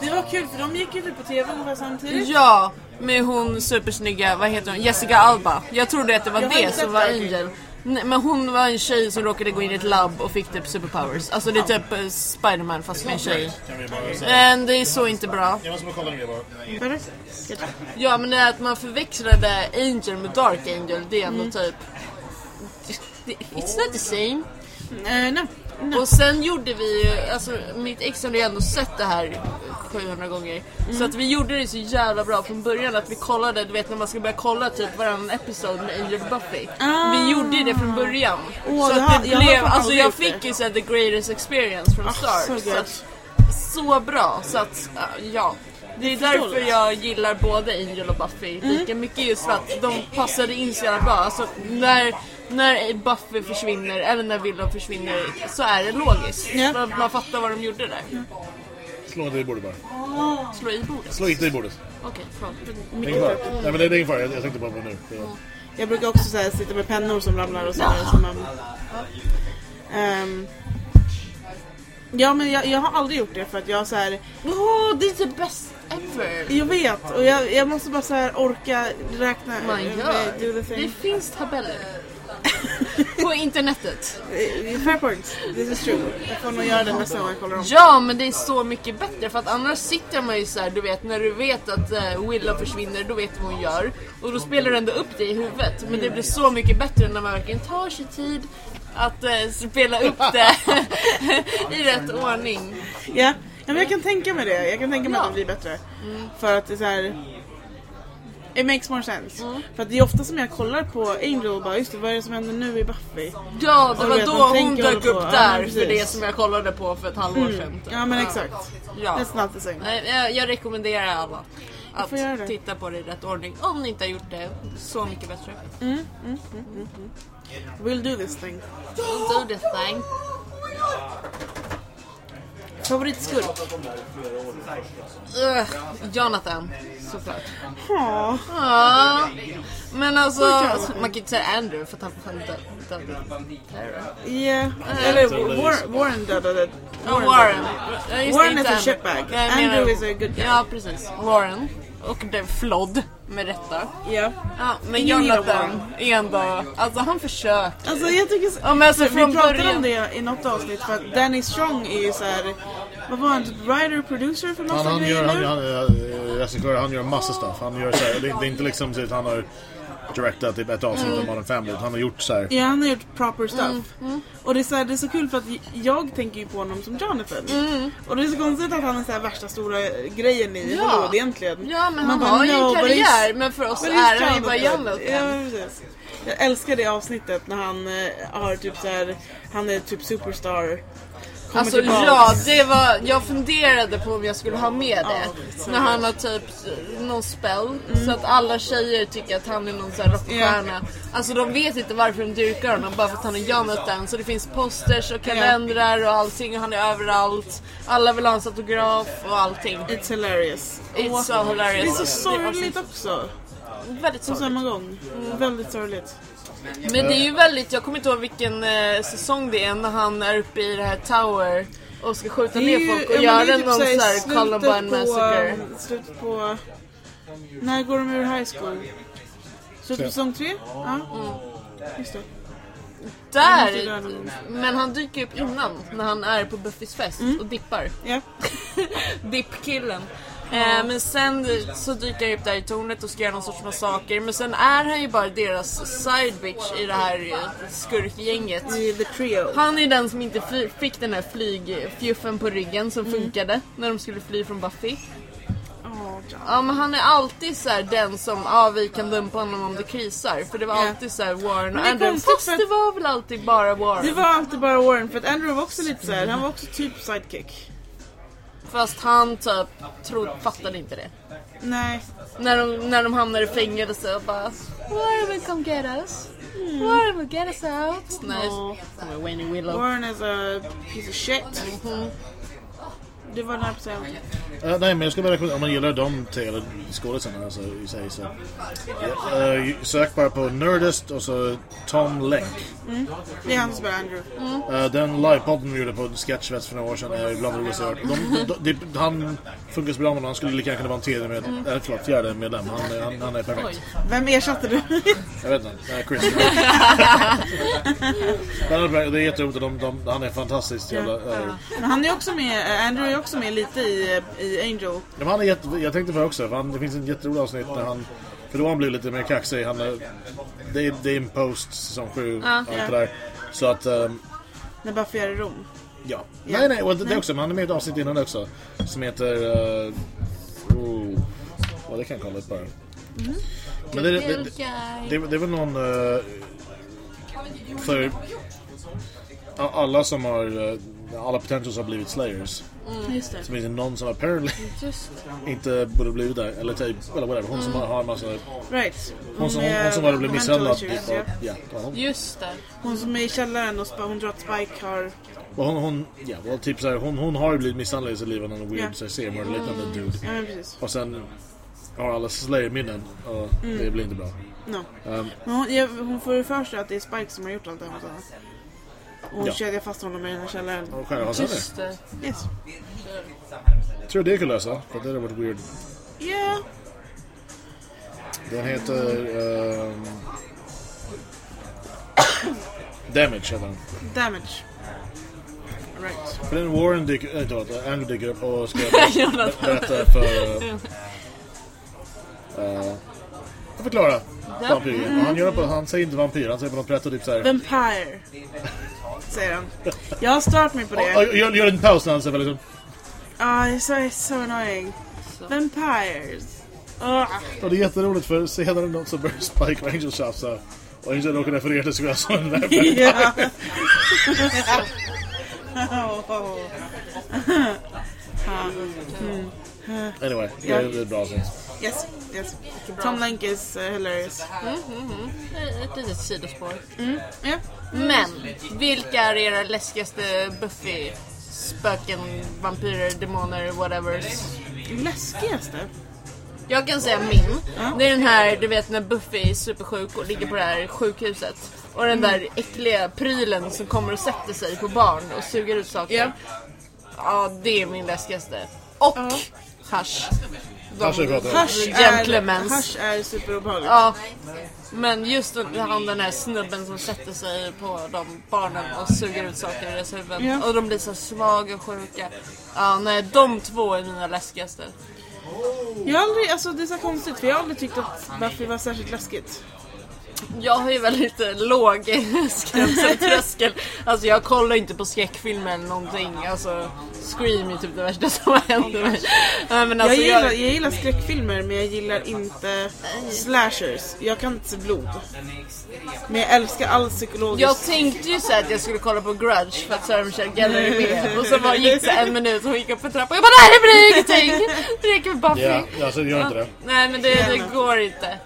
S3: Det var kul för de gick ju typ på tv ungefär samtidigt.
S4: Ja, med hon supersnygga, vad heter hon, Jessica Alba. Jag trodde att det var
S3: Jag
S4: det som var
S3: Dark
S4: Angel. Nej, men hon var en tjej som råkade gå in i ett labb och fick typ superpowers. Alltså det är typ eh, Spiderman fast med en tjej. Eh, Det är så inte bra.
S2: Jag måste bara kolla en grej bara.
S4: Ja men det är att man förväxlade Angel med Dark Angel, det är ändå typ... It's not the same.
S3: Eh, nej. nej.
S4: Och sen gjorde vi ju, alltså mitt ex hade ju ändå sett det här 700 gånger. Så att vi gjorde det så jävla bra från början att vi kollade, du vet när man ska börja kolla typ varannan episod med Angel Buffy.
S3: Ah.
S4: Vi gjorde ju det från början.
S3: Åh,
S4: så
S3: det
S4: att det
S3: jag
S4: blev, alltså jag fick ju såhär the greatest experience from
S3: Ah,
S4: start.
S3: så
S4: så, att, så bra, så att äh, ja. Det är därför jag gillar både Angel och Buffy lika mycket just för att de passade in så jävla bra. Alltså när, när Buffy försvinner eller när Willow försvinner så är det logiskt.
S3: Ja.
S4: Man, man fattar vad de gjorde där.
S2: Slå inte i bordet bara.
S4: Slå i bordet.
S2: Slå inte i bordet.
S4: Okej, förlåt.
S2: Det är ingen fara. Nej men det är ingen fara, jag, jag tänkte bara på det nu. Det var-
S3: Jag brukar också så här, sitta med pennor som ramlar och sådär. Som man, Ehm, ja men jag, jag har aldrig gjort det för att jag så här,
S4: Åh, det är the best ever!
S3: Jag vet och jag, jag måste bara så här orka räkna.
S4: Man
S3: eh,
S4: gör.
S3: Do the
S4: Det
S3: thing.
S4: finns tabeller. På internetet.
S3: Eh, Fair point. This is true. Jag får nog göra det nästa gång jag kollar om.
S4: Ja, men det är så mycket bättre för att annars sitter man ju så här, du vet, när du vet att uh, Willow försvinner, då vet du vad hon gör. Och då spelar du ändå upp det i huvudet. Men det blir så mycket bättre när man verkligen tar sig tid att eh, spela upp det i rätt ordning.
S3: Ja, ja men jag kan tänka mig det. Jag kan tänka mig
S4: Ja.
S3: att det blir bättre. För att det är så här. It makes more sense. För att det är ofta som jag kollar på Angel och bara just det, vad är det som händer nu i Buffy?
S4: Ja, det var
S3: vet,
S4: då hon
S3: tänker
S4: dök upp
S3: på. Ja,
S4: där
S3: men
S4: för det som jag kollade på för ett halvår sedan. typ.
S3: Ja men exakt.
S4: Ja.
S3: That's not the same.
S4: Nej, Jag, jag rekommenderar alla att titta på det i rätt ordning. Om ni inte har gjort det, så mycket bättre.
S3: We'll do this thing.
S4: Do this thing.
S3: Favoritskurk?
S4: Ugh, Jonathan, såklart.
S3: Ja.
S4: Ja, men alltså,
S3: Jonathan.
S4: man kan inte säga Andrew för att han han död- dödade Tara.
S3: Yeah. Eller Warren, Warren dödade.
S4: Warren.
S3: Warren
S4: inte
S3: is a
S4: Andrew.
S3: shitbag. Andrew is a good guy.
S4: Ja, precis. Warren. Och blev flodd, med rätta.
S3: Ja.
S4: Ja, men Jonathan är ändå, alltså han försökte.
S3: Alltså jag tycker så,
S4: Ja, men alltså
S3: vi pratade
S4: början.
S3: om det i något avsnitt för att Danny Strong är ju såhär, vad var han, writer, producer för
S2: Han,
S3: massa
S2: han
S3: grejer
S2: gör, han,
S3: nu?
S2: han, uh, regissör, han gör massa stuff. Han gör så här, det, det är inte liksom så att han har directat typ ett avsnitt av Modern Family. Han har gjort så här.
S3: Ja, han har gjort proper stuff.
S4: Mm,
S3: Och det är, så här, det är så kul för att jag tänker ju på honom som Jonathan.
S4: Mm.
S3: Och det är så konstigt att han är så här värsta stora grejen i
S4: Ja.
S3: Hollywood egentligen.
S4: Ja, men
S3: Man
S4: han
S3: bara,
S4: har ju en
S3: "No, but
S4: karriär, men för oss är han ju bara Jonathan.
S3: Ja, precis. Jag älskar det avsnittet när han eh, har typ så här, han är typ superstar.
S4: Alltså
S3: tillbaks.
S4: ja, det var, jag funderade på om jag skulle ha med det.
S3: Ja,
S4: när han har typ någon spell. Så att alla tjejer tycker att han är någon sån här rockstjärna. Alltså de vet inte varför de dyrkar honom, bara för att han är Jonathan. Så det finns posters och kalendrar och allting och han är överallt. Alla vill ha hans autograf och allting.
S3: It's hilarious.
S4: It's
S3: Och-
S4: so hilarious.
S3: Det är så sorgligt också.
S4: Väldigt
S3: På
S4: sorgligt.
S3: samma gång. Väldigt sorgligt.
S4: Men det är ju väldigt, jag kommer inte ihåg vilken eh, säsong det är när han är uppe i det här Tower och ska skjuta
S3: är
S4: ner
S3: ju-
S4: folk
S3: ja,
S4: och
S3: är
S4: göra
S3: typ
S4: någon sån här Columbine
S3: på,
S4: Massacre.
S3: Slutet på... När går de ur high school? Slutet på säsong tre? Ja. Just det.
S4: Där! Men han dyker upp innan när han är på Buffys fest
S3: Mm.
S4: och dippar.
S3: Ja.
S4: Dippkillen. Eh, men sen så dyker han upp där i tornet och ska göra någon sorts massaker. Men sen är han ju bara deras side bitch i det här skurkgänget.
S3: I The Trio.
S4: Han är den som inte fick den här flygfjuffen på ryggen som
S3: Mm.
S4: funkade när de skulle fly från Buffy. Ja men han är alltid så här den som, ja vi kan dumpa honom om det krisar. För det var
S3: Ja.
S4: alltid så här Warren och Andrew. Fast det var väl alltid bara Warren.
S3: Det var alltid bara Warren, för att Andrew var också lite såhär, han var också typ sidekick.
S4: Fast han typ tro, fattade inte det.
S3: Nej.
S4: När de, när de hamnar i fängelse och bara Warren will come get us. Warren will get us out. Nej, Wayne Willow.
S3: Warren is a piece of shit. Det var nära på att säga.
S2: Eh, nej, men jag skulle bara rekommendera, om man gillar de tre skådisarna alltså, i sig så. Uh, sök bara på Nerdist och så Tom Lenk.
S3: Det är han som spelar Andrew.
S2: Eh, den livepodden vi gjorde på Sketchfest för några år sedan är bland det roligaste jag hört. Han funkar så bra med han skulle lika gärna kunna vara en tredje med, mm. förlåt, fjärde medlem. Han, är- han, han är perfekt.
S3: Vem ersatte du?
S2: Jag vet inte, uh, Chris. Det är- är jätteroligt, de, de, han är fantastiskt jävla... eh,
S3: Men han är också med, Andrew är också med lite i, i Angel.
S2: Ja, han är jätte, jag tänkte på det också, för han, det finns en jätterolig avsnitt när han... För då han blir lite mer kaxig. Han, är- det, är, det är en post säsong 7 och allt det där. Så att... ehm,
S3: När Buffy är i Rom.
S2: ja. Nej, nej, och det, det också. Men han är med i ett avsnitt innan också. Som heter... Uh, oh, oh, det kan jag kolla upp bara. Men det, det, det, det, det är väl någon... eh, för... Alla som har... eh, alla potentials har blivit slayers.
S3: Just det.
S2: Så finns det någon som apparently inte borde blivit där. Eller typ, eller whatever. Hon som har, har en massa...
S3: Right.
S2: Hon som, hon, hon som har blivit misshandlad. Typ, och, ja, hon.
S4: Just det.
S3: Hon som är i källaren och hon tror att Spike har...
S2: Och hon, hon, ja, well, typ så här, hon, hon har ju blivit misshandlad i sitt liv av någon weird här, seriemördarliknande dude.
S3: Ja men precis.
S2: Och sen har alla Slayer-minnen och det blir inte bra.
S3: No.
S2: Um,
S3: hon, ja, hon får för sig att det är Spike som har gjort allt det här. Hon
S2: Ja.
S3: kedjar fast honom i den här källaren.
S2: och det.
S4: Just det.
S3: Yes.
S2: Tror det kan lösa, för det hade varit weird.
S3: Yeah.
S2: Den heter... ehm, Damage heter den.
S3: Damage. Right.
S2: För den Warren dyker, äh, inte förlåt, Andrew dyker upp och ska ber- berätta för... Uh, förklara vampyren. Och han, gör det på, han säger inte vampyr, han säger på något rätt och typ såhär...
S3: Vampire. Säger han. Jag har stört mig på det.
S2: Och Gör, gör en paus när han säger liksom...
S3: Ah, so, it's so annoying. Vampires. Ah.
S2: Och det är jätteroligt för senare så börjar Spike och Angel tjafsa. Och Angel råkar referera till sig själv som en vampyr.
S3: Ja.
S2: Anyway, det är, det är bra avsnitt.
S3: Yes, yes. Tom Lenk is uh, hilarious.
S4: Ett litet sidospår.
S3: Ja.
S4: Men, vilka är era läskigaste Buffy? Spöken, vampyrer, demoner, whatever.
S3: Läskigaste?
S4: Jag kan säga min. Det är den här, du vet när Buffy är supersjuk och ligger på det här sjukhuset. Och den där äckliga prylen som kommer och sätter sig på barn och suger ut saker.
S3: Ja.
S4: Ja, det är min läskigaste. Och Hush. De
S2: Hush är.
S3: Hush är, superobehagligt.
S4: Ja, men just han den här snubben som sätter sig på de barnen och suger ut saker i deras huvuden.
S3: Ja.
S4: Och de blir så svaga och sjuka. Ja, nej, de två är mina läskigaste.
S3: Jag har aldrig, alltså det är så konstigt för jag har aldrig tyckt att Buffy var särskilt läskigt.
S4: Jag har ju väldigt eh, låg skrämseltröskel. Alltså jag kollar inte på skräckfilmer eller någonting. Alltså Scream är typ det värsta som har hänt mig. Men alltså,
S3: jag, gillar,
S4: jag,
S3: jag gillar skräckfilmer men jag gillar inte slashers. Jag kan inte se blod. Men jag älskar all psykologisk...
S4: jag tänkte ju så att jag skulle kolla på Grudge för att Sarah Michelle Gellar är med. Och så bara gick det en minut och hon gick upp för trappan. Jag bara nej det blir ingenting! Det räcker med Buffy.
S2: Ja, alltså gör inte det.
S4: Nej men det, det går inte.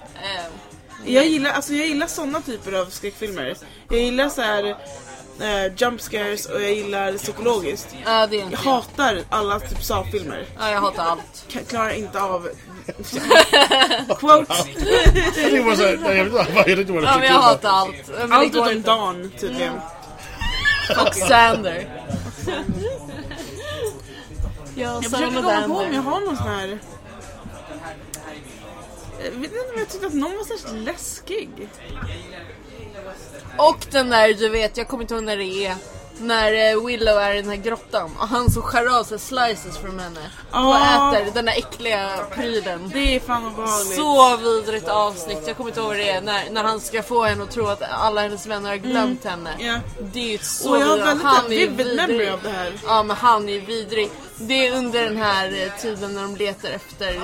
S3: Jag gillar, alltså jag gillar såna typer av skräckfilmer. Jag gillar så här eh, jump scares och jag gillar psykologiskt.
S4: Ja det är
S3: Jag
S4: inte
S3: hatar alla typ Saw-filmer.
S4: Ja jag hatar allt.
S3: K- Klarar inte av... Quote!
S2: Jag nej, jag vet inte vad jag tyckte var det
S4: Ja men jag hatar allt. Men det
S3: Allt
S4: går
S3: utom
S4: inte.
S3: Dan tydligen.
S4: Och Sander. Jag
S3: Jag försöker
S4: med
S3: komma på om jag har någon sån här... Jag vet inte om jag tyckte att någon var särskilt läskig.
S4: Och den där, du vet, jag kommer inte ihåg när det är. När eh, Willow är i den här grottan och han som skär av sig slices från henne. Och
S3: Ah.
S4: äter den där äckliga prylen.
S3: Det är fan obehagligt.
S4: Så vidrigt avsnitt, jag kommer inte ihåg vad det är. När, när han ska få henne att tro att alla hennes vänner har glömt henne.
S3: Ja.
S4: Det är ju så
S3: Och jag har väldigt
S4: är ju
S3: vivid memory av det här.
S4: Ja men han är vidrig. Det är under den här eh, tiden när de letar efter,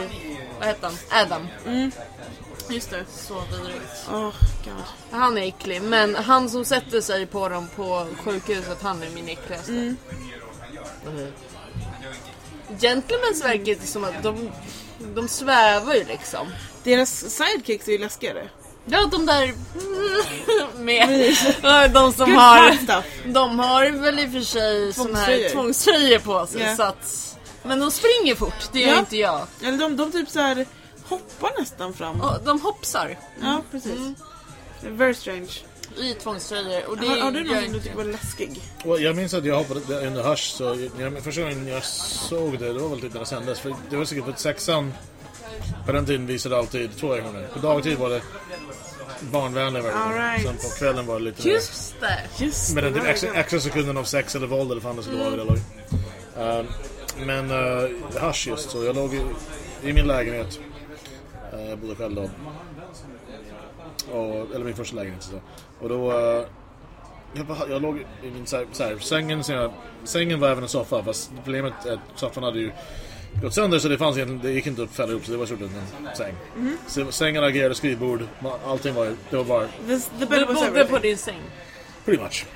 S4: vad heter han? Adam.
S3: Just det.
S4: Så vidrigt.
S3: Oh god.
S4: Han är äcklig, men han som sätter sig på dem på sjukhuset, han är min äckligaste.
S3: Mm.
S4: Gentlemans verkar inte som att de, de svävar ju liksom.
S3: Deras sidekicks är ju läskigare.
S4: Ja, de där med de som
S3: Good
S4: har. De har väl i och för sig såna här
S3: Tvångströjor.
S4: på sig
S3: Ja.
S4: så att Men de springer fort, det gör
S3: Ja.
S4: inte jag.
S3: Eller de, de typ så här hoppar nästan fram.
S4: Och de hoppsar
S3: Ja, precis. Det är very strange.
S4: i tvångströjor och det
S3: Har, har du någonting du tycker var läskig?
S2: Och jag minns att jag hoppade under Hush, så jag, första gången jag såg det, det var väl typ när det sändes. För det var säkert för att sexan på den tiden visade alltid två gånger. På dagtid var det barnvänlig version.
S3: Right.
S2: Sen på kvällen var det lite mer-
S4: Just det!
S3: Just
S2: med den typ
S3: det,
S2: extra, extra sekunden av sex eller våld eller fan det skulle vara vid det laget. Uh, men uh, Hush just så, jag låg i, i min lägenhet. Uh, jag bodde själv då. Och, eller min första lägenhet så. Och då... eh, jag, bara- jag låg i min så här, så här, sängen, så jag, sängen var även en soffa fast problemet är att soffan hade ju gått sönder så det fanns egentligen, det gick inte att fälla ihop så det var stort en säng. Så sängen agerade skrivbord, allting var det var bara
S3: The, the
S4: Du bodde på din säng.
S2: pretty much.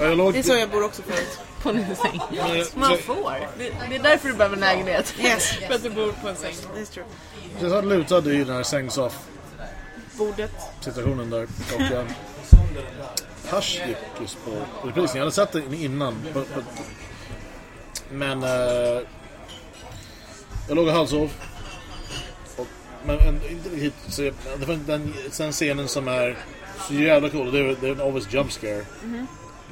S2: Och jag låg,
S3: Det är så jag bor också förut.
S4: På din säng.
S2: Jag-
S4: Man får. Det, det är därför du behöver en lägenhet.
S3: Yes.
S4: För att du bor på en säng.
S3: That's true.
S2: Så jag satt lutad i den här sängsoff
S3: Bordet.
S2: situationen där och eh, Hush gick just på reprisen. Jag hade sett den innan. Men eh, jag låg och halvsov. Och, men en, inte riktigt. Så jag, det var den, den scenen som är så jävla cool. Det är, det är en always jump scare.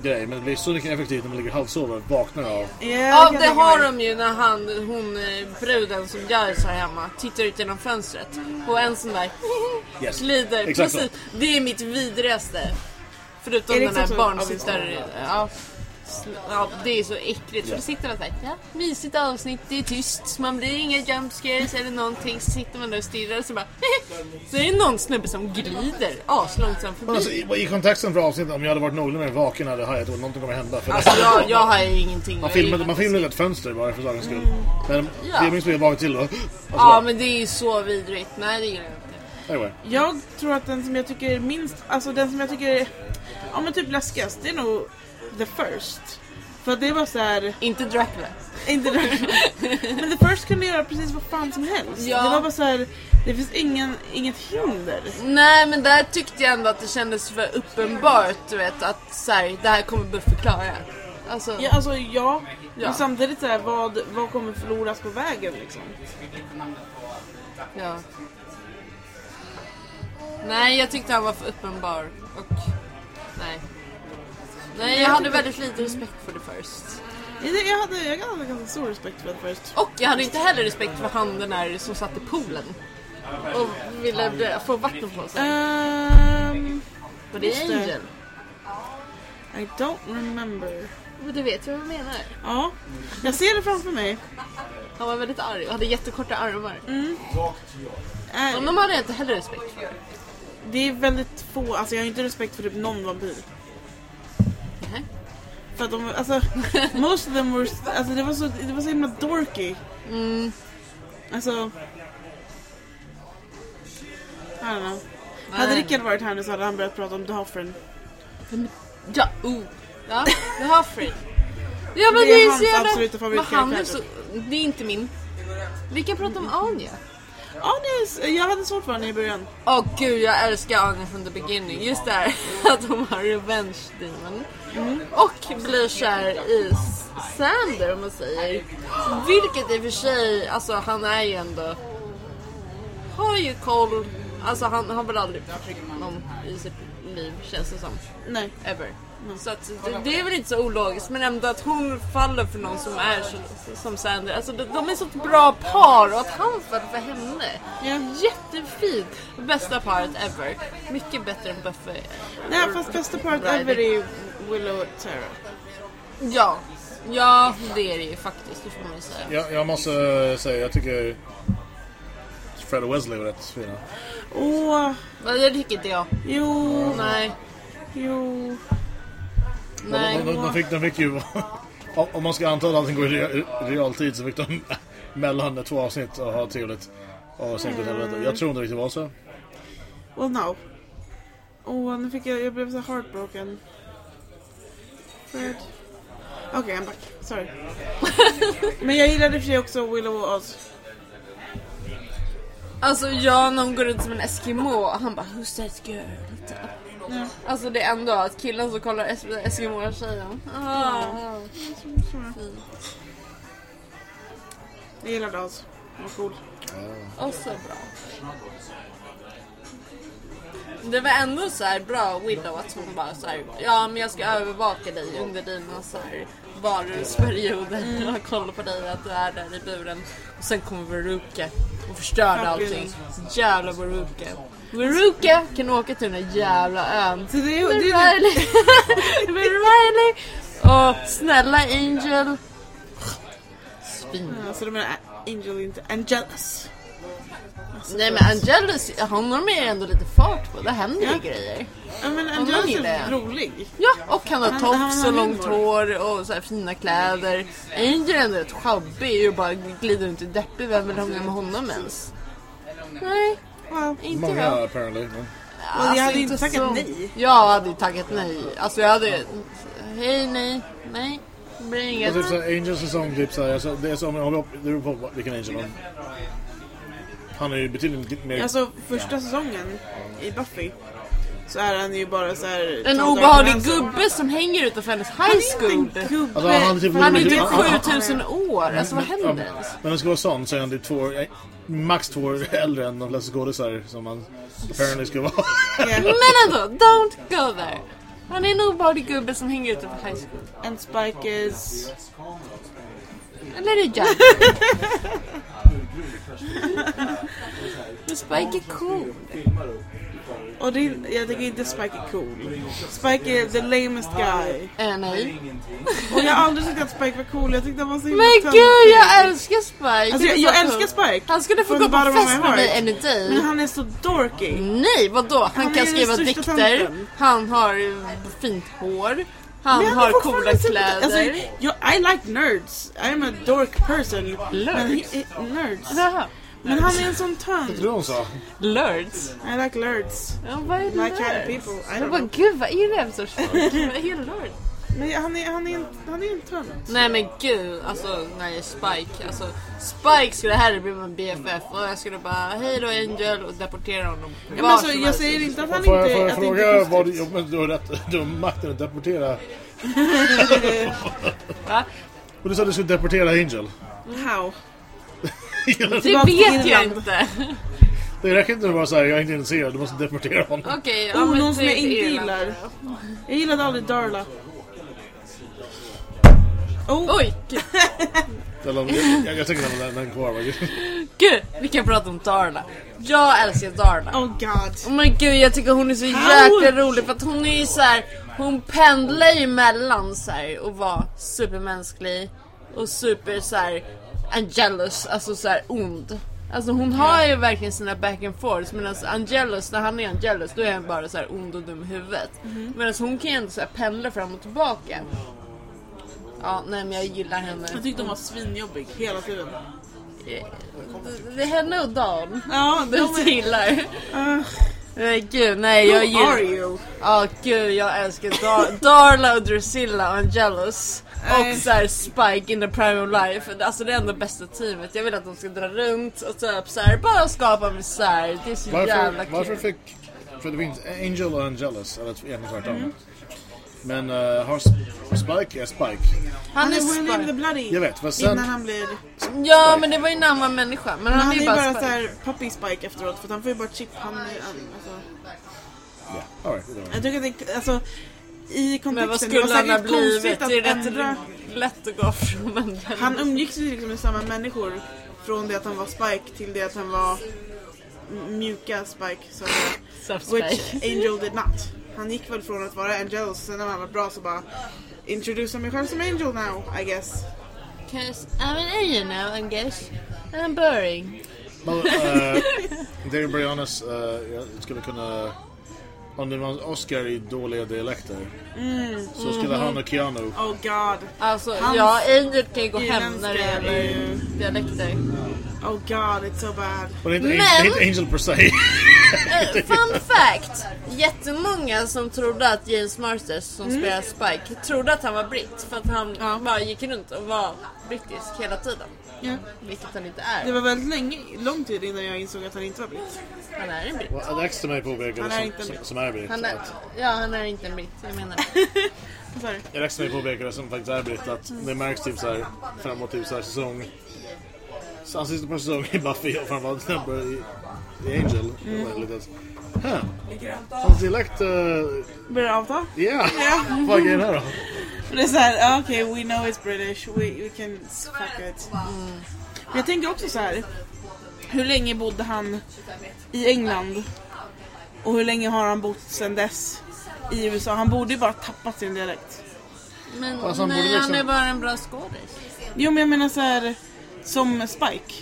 S2: Grej, men det blir så mycket effektivt när man ligger halvsov och vaknar av.
S3: Ja,
S4: det har de ju när han, hon, eh, bruden som Jaris har hemma tittar ut genom fönstret. Och en sån där
S2: Yes.
S4: glider.
S2: Exakt så.
S4: Precis. Det är mitt vidrigaste. Förutom den här
S3: så?
S4: barnsittar... Ja, ja, det är så äckligt. För då sitter man såhär, ja, mysigt avsnitt, det är tyst, man blir inga jump scares eller någonting. Så sitter man där och stirrar och så bara Så är det någon snubbe som glider aslångsamt
S2: Men alltså,
S4: förbi.
S2: i, I kontexten för avsnittet, om jag hade varit någorlunda mer vaken hade jag att någonting kommer hända. För
S4: Alltså jag, jag har ju ingenting
S2: man filmade, man filmade ett fönster bara för sakens skull. Men
S4: Ja.
S2: det minns vi vaknade till då. Alltså,
S4: Ja men det är ju så vidrigt. Nej det gillar jag inte.
S2: anyway.
S3: Jag tror att den som jag tycker är minst, alltså den som jag tycker är, ja men typ läskigast, det är nog The First. För det var så här,
S4: Inte Dracula.
S3: inte Dracula. Men The First kunde göra precis vad fan som helst.
S4: Ja.
S3: Det var bara så här, det finns ingen, inget hinder.
S4: Nej men där tyckte jag ändå att det kändes för uppenbart du vet att så här, det här kommer Buffy klara. Alltså,
S3: Ja, alltså ja,
S4: Ja.
S3: men samtidigt så här, vad, vad kommer förloras på vägen liksom?
S4: ja. Nej jag tyckte han var för uppenbar och nej. Nej jag hade väldigt lite respekt för det först.
S3: Jag, hade, jag hade ganska stor respekt för The First.
S4: Och jag hade inte heller respekt för han den där som satt i poolen. Och ville få vatten på sig.
S3: Ehm,
S4: Var det. Angel?
S3: I don't remember.
S4: Men du vet ju vad jag menar.
S3: Ja, jag ser det framför mig.
S4: Han var väldigt arg och hade jättekorta armar.
S3: Äh,
S4: Honom hade jag inte heller respekt för.
S3: det är väldigt få, alltså jag har inte respekt för typ någon vampyr.
S4: Nej.
S3: För att de, alltså, most of them were, alltså det var så, det var så himla dorky.
S4: Mm.
S3: Alltså... I don't know. Hade Rickard varit här nu så hade han börjat prata om The Hoffren.
S4: Ja, oh. Ja, har Fred. Ja men
S3: Det
S4: det
S3: är
S4: är,
S3: hans
S4: jävla...
S3: absoluta
S4: är
S3: favoritkaraktär.
S4: Det är inte min. Vi kan prata om Anja.
S3: Är, jag hade svårt för henne i början.
S4: Åh gud, jag älskar Anja från the beginning. Just det här att hon har revenge demon. Och blir kär i Sander om man säger. Vilket i och för sig, alltså han är ju ändå... Har ju koll. Alltså han har väl aldrig någon i sitt liv känns det som.
S3: Nej.
S4: Ever. Så att det, det är väl inte så ologiskt men ändå att hon faller för någon som är så, som Sander. Alltså de, de är så ett bra par och att han faller för henne.
S3: Ja.
S4: Jättefint! Bästa paret ever. Mycket bättre än Buffy.
S3: Nej, fast bästa paret ever är Willow och Tara.
S4: Ja. Ja, det är det ju faktiskt. Det får man ju säga.
S2: Jag, jag måste eh, säga, jag tycker Fred och Wesley var rätt fina.
S3: Åh,
S4: Men det tycker inte jag.
S3: jo,
S4: Nej.
S3: jo.
S4: Nej.
S2: De, de, de, fick, de fick ju, om man ska anta att allting går i re, realtid så fick de mellan två avsnitt och ha trevligt. Och sen helvete. Jag tror inte riktigt det var så.
S3: Well no. Åh, nu fick jag, jag blev så heartbroken. Fred. Okej, I'm back. Sorry. Men jag gillade och för sig också Willow och Oz.
S4: Alltså ja, när hon går runt som en Eskimo han bara Who's that girl?
S3: Ja.
S4: Alltså det är ändå att killen som kollar Es- Eskimo-tjejen. Ah.
S3: Jag gillar Dawes. Han var cool.
S4: Och så bra. Det var ändå så här bra Willow att hon bara så här, ja men jag ska övervaka dig under dina så här varusperioder och kolla på dig att du är där i buren. Och sen kommer Veruca och förstörde allting. Jävla Veruca. Veruca kan åka till den där jävla ön.
S3: Så det är,
S4: Med
S3: det är,
S4: Riley. Med Riley. Och snälla Angel. Svin.
S3: ja, så de menar Angel inte Angelus.
S4: Nej men Angelus, honom är ändå lite fart på. Det händer ju
S3: Ja.
S4: grejer.
S3: Ja men Angelus är rolig.
S4: Ja, och han har
S3: Han-
S4: tofs
S3: han
S4: och långt hår och så här fina kläder. Angel är ändå rätt sjabbig och bara glider runt i deppig. Vem vill hänga med honom ens? Nej, Inte
S2: Många
S4: jag.
S2: apparently. men-
S3: Well, jag hade inte tackat
S4: så-
S3: nej.
S4: Jag hade tackat nej. Alltså jag hade... Hej, nej, nej. Det blir inget.
S2: typ såhär, Angels säsong, typ såhär, alltså, det är som, om jag- det beror på vilken Angel han... Han är ju betydligt mer...
S3: Alltså första säsongen i Buffy så är han ju bara så här.
S4: En obehaglig gubbe som hänger utanför hennes
S3: Han
S4: high
S3: är
S4: school.
S3: inte en gubbe.
S2: Alltså, han är typ-
S4: Han är typ
S2: Han- han-
S4: 7000 år. Alltså vad händer
S2: Ja,
S4: ens?
S2: men det ska vara sån så är han typ två år, eh, max två år äldre än de flesta skådisar som han apparently ska vara.
S4: Men ändå, don't go there. Han är en obehaglig gubbe som hänger utanför high school.
S3: And Spike is...
S4: Eller är det Jack? Men Spike är cool.
S3: Och det, jag tycker inte Spike är cool. Spike är the lamest guy.
S4: Äh, nej.
S3: Och jag har aldrig tyckt att Spike var cool. Jag tyckte han var så himla
S4: Men
S3: tönt.
S4: gud, jag älskar Spike.
S3: Alltså, jag, jag
S4: så
S3: älskar. Spike.
S4: Han skulle få gå på fest med mig any day.
S3: Men han är så dorky.
S4: Nej, vadå? Han,
S3: Han
S4: kan skriva dikter.
S3: tönten.
S4: Han har fint hår. Han,
S3: Men
S4: har coola
S3: super-
S4: kläder.
S3: Alltså, jag, I like nerds. I am a dork person. Men,
S4: Lurds?
S3: he- eh, nerds.
S4: Jaha.
S3: Men han är en sån
S2: Vad
S3: tönt.
S2: tror du hon sa?
S4: Lurds?
S3: I like lurds.
S4: Ja, vad är
S3: Like kind of
S4: lurds?
S3: people. I
S4: Jag
S3: don't
S4: bara,
S3: know.
S4: gud vad är det för sorts folk? Vad är lurds?
S3: Men han är, han är, en, han är en tönt.
S4: Nej men gud, alltså nej Spike. Alltså, Spike skulle hellre bli min BFF och jag skulle bara hej då Angel och deportera honom.
S3: Ja, men
S4: vart
S3: alltså,
S4: som
S3: jag
S4: helst.
S3: säger inte att han
S2: Får jag,
S3: inte...
S2: får jag
S3: att det inte
S2: fråga
S3: är
S2: vad du,
S3: positivt.
S2: jo, men du har rätt, du har makten att deportera.
S4: Va?
S2: Och du sa att du skulle deportera Angel.
S3: How?
S4: Det vet jag inte.
S2: Det räcker inte att bara säga jag är inte intresserad, du måste deportera honom.
S4: Okej, ja,
S3: Oh,
S4: men
S3: någon som jag inte
S4: Irland.
S3: gillar. Jag gillade aldrig Darla. Oh,
S4: Oj,
S2: jag, jag, jag tänker lämna den, den kvar. va?
S4: gud, vi kan prata om Darla. Jag älskar Darla.
S3: oh god.
S4: Oh my gud, jag tycker hon är så jäkla rolig för att hon är ju så här, hon pendlar ju mellan så här och vara supermänsklig och super så här Angelus, alltså så här ond. Alltså hon har ju verkligen sina back and forth medan Angelus, när han är Angelus då är han bara så här ond och dum i huvudet. Medan hon kan ju ändå så här pendla fram och tillbaka. Ja, nej men jag gillar henne.
S3: Jag tyckte hon var svinjobbig hela tiden.
S4: Det- Det är henne och Dan.
S3: Ja, de
S4: Du
S3: är...
S4: gillar.
S3: Uh,
S4: Nej gud, nej jag
S3: who
S4: gillar...
S3: are you?
S4: Ja gud jag älskar Dar- Darla och Drusilla och Angelus. Och så här Spike in the prime of life. Alltså det är ändå bästa teamet. Jag vill att de ska dra runt och typ så här, bara skapa misär. Det är så jävla
S2: Varför,
S4: kul.
S2: varför fick... För det finns Angel och Angelus, eller egentligen tvärtom. Men uh, har Sp- Spike är Spike.
S4: Han är Spike.
S3: Bloody.
S2: Jag vet, sen...
S3: Innan han blir...
S4: Ja men det var ju en annan människa. Men
S3: Men
S4: han,
S3: han
S4: är ju bara
S3: bara
S4: Spike.
S3: såhär puppy Spike efteråt för han får ju bara chip. Han är... Alltså,
S2: Ja, all right,
S3: jag tycker att det, alltså... I
S4: Men vad
S3: kontexten, det var
S4: skulle han ha blivit?
S3: konstigt
S4: Det är
S3: att
S4: rätt
S3: ändra...
S4: lätt att gå från en
S3: Han umgicks ju liksom med samma människor från det att han var Spike till det att han var mjuka Spike. Så att Which. Angel did not. Han gick väl från att vara Angel och sen när han var bra så bara introducerar mig själv som Angel now, I guess.
S4: Cause I'm an angel now I guess. I'm boring.
S2: Men, uh, David Briannas, uh, jag skulle kunna... Om det var Oscar i dåliga dialekter så skulle han och Keanu...
S3: Oh god.
S4: Alltså
S3: Hans
S4: ja, Angel kan ju gå hem när det
S3: är
S4: gäller dialekter.
S3: Oh god, it's so bad.
S2: Och det är inte,
S4: Men-
S2: Angel, det är inte Angel per se.
S4: Eh, Fun fact! Jättemånga som trodde att James Marsters som spelar Spike trodde att han var britt för att han
S3: Ja.
S4: bara gick runt och var brittisk hela tiden.
S3: Ja.
S4: Vilket han inte
S3: Det
S4: är.
S3: var väldigt länge, lång tid innan jag insåg att han inte var britt.
S4: Han är en britt.
S2: Alex till mig
S3: Han
S2: påpekade
S3: är
S2: som,
S3: inte
S2: som,
S3: britt.
S2: som är britt.
S4: Han är, ja, han är inte en britt, jag menar
S3: Du?
S2: Alex till mig påpekade som faktiskt är britt att det märks typ såhär framåt typ såhär säsong Så hans sista säsong i Buffy och framförallt när han började i, i Angel. Det var lite... Huh. Hans dialekt... Uh,
S3: Börjar avta?
S2: yeah! Vad är grejen här då?
S3: Det är såhär, okej, we know it's British, we, we can fuck it. Men jag tänker också så här. hur länge bodde han i England? Och hur länge har han bott sedan dess i USA? Han borde ju bara tappat sin dialekt.
S4: Men
S2: Alltså, han
S4: nej,
S2: borde liksom-
S4: han är bara en bra skådis.
S3: Jo men jag menar så här som Spike.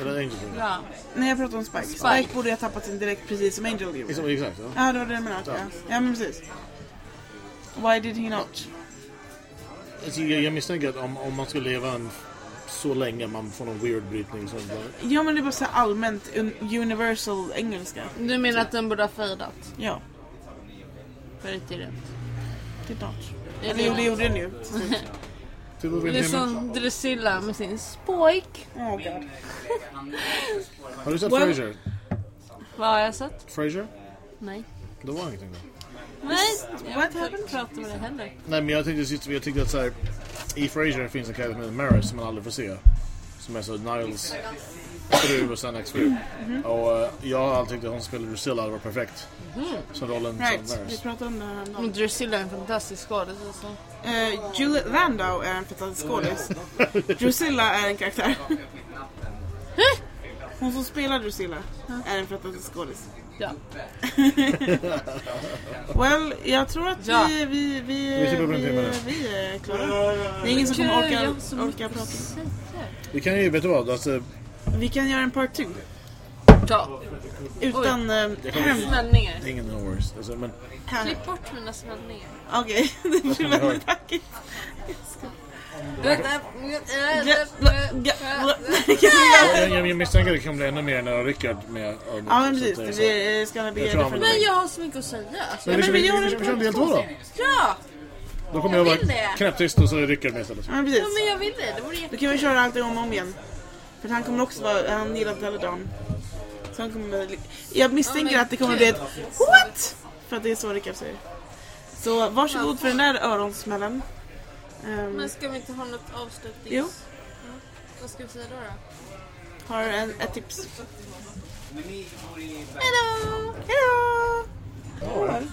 S2: Eller Angel. Ja.
S4: Ja.
S3: Nej jag pratar om Spike. Spike, borde ju ha tappat sin dialekt precis som Angel gjorde.
S2: Exakt, exakt ja.
S3: Ja det var det jag menade. Ja, ja men precis. Why did he not?
S2: Alltså, jag, jag misstänker att om, om man skulle leva en, så länge man får någon weird brytning så bara,
S3: Ja men det är bara så allmänt un- universal engelska.
S4: Du menar att den borde ha fejdat?
S3: Ja,
S4: För det är det.
S3: det är not.
S4: Är
S3: Eller jo, det gjorde den ju.
S4: Det är som Drusilla med sin spojk.
S3: Oh god.
S2: Har du sett
S3: Well-
S2: Frasier?
S4: Vad har jag sett?
S2: Frasier?
S4: Nej.
S2: Det var ingenting då.
S4: Nej, jag
S3: What
S4: vill inte
S3: happened?
S4: prata med dig heller.
S2: Nej men jag tänkte, jag tyckte att så här, i Frasier finns en karaktär som heter Maris som man aldrig får se. Som är så Niles fru och sen exfru.
S3: Mhm.
S2: Och eh, jag har alltid tyckt att hon spelar Drusilla var perfekt. Som rollen
S3: Right,
S2: som
S3: vi
S2: Maris.
S3: pratade om det här
S4: Men
S3: häromdagen.
S4: Drusilla är en fantastisk skådis alltså.
S3: Uh, Juliet Landau är en fantastisk skådis. Drusilla är en karaktär. Hon som spelar Drusilla är en fantastisk skådis.
S4: Ja.
S3: Well, jag tror att
S4: Ja.
S3: vi, vi, vi,
S2: Vi
S3: vi, vi, är klara. Det är ingen som kommer orka,
S4: så
S3: orka
S4: mycket
S3: prata.
S2: Vi kan ju, vet du vad? Alltså,
S3: Vi kan göra en part 2.
S4: Ja.
S3: Utan... eh,
S4: Smällningar.
S2: ingen no worries. Alltså, men
S3: här.
S4: Klipp bort mina smällningar.
S3: Okej, det blir väldigt vackert.
S2: jag, jag, jag misstänker att det kommer bli ännu mer när Rickard med. och-
S3: Ja men
S2: så
S3: precis,
S2: att
S3: det
S2: är så.
S3: blir, ska bli
S2: Jag tror han-.
S4: Men jag har så mycket att säga. Alltså.
S2: Men vi,
S3: men
S2: vi,
S3: vi
S2: vi,
S3: gör
S2: vi,
S3: en
S2: vi kör en del två då.
S4: Ja!
S2: Då kommer jag
S4: Jag
S2: vara
S4: det.
S2: knäpptyst och så är Rickard med istället.
S3: Ja men precis.
S4: Ja men jag vill det, det vore
S3: Då
S4: jätte...
S3: kan vi köra allt om och om igen. För han kommer också vara, han gillar Peloton. Så han kommer, jag misstänker
S4: oh,
S3: att det kommer bli ett What? För att det är så Rickard säger. Så varsågod för den där öronsmällen. Um,
S4: men ska vi inte ha något avslutnings...
S3: Jo.
S4: Mm. Vad ska vi säga då? då?
S3: Har en, ett tips. Hejdå! Hejdå!
S4: Hejdå.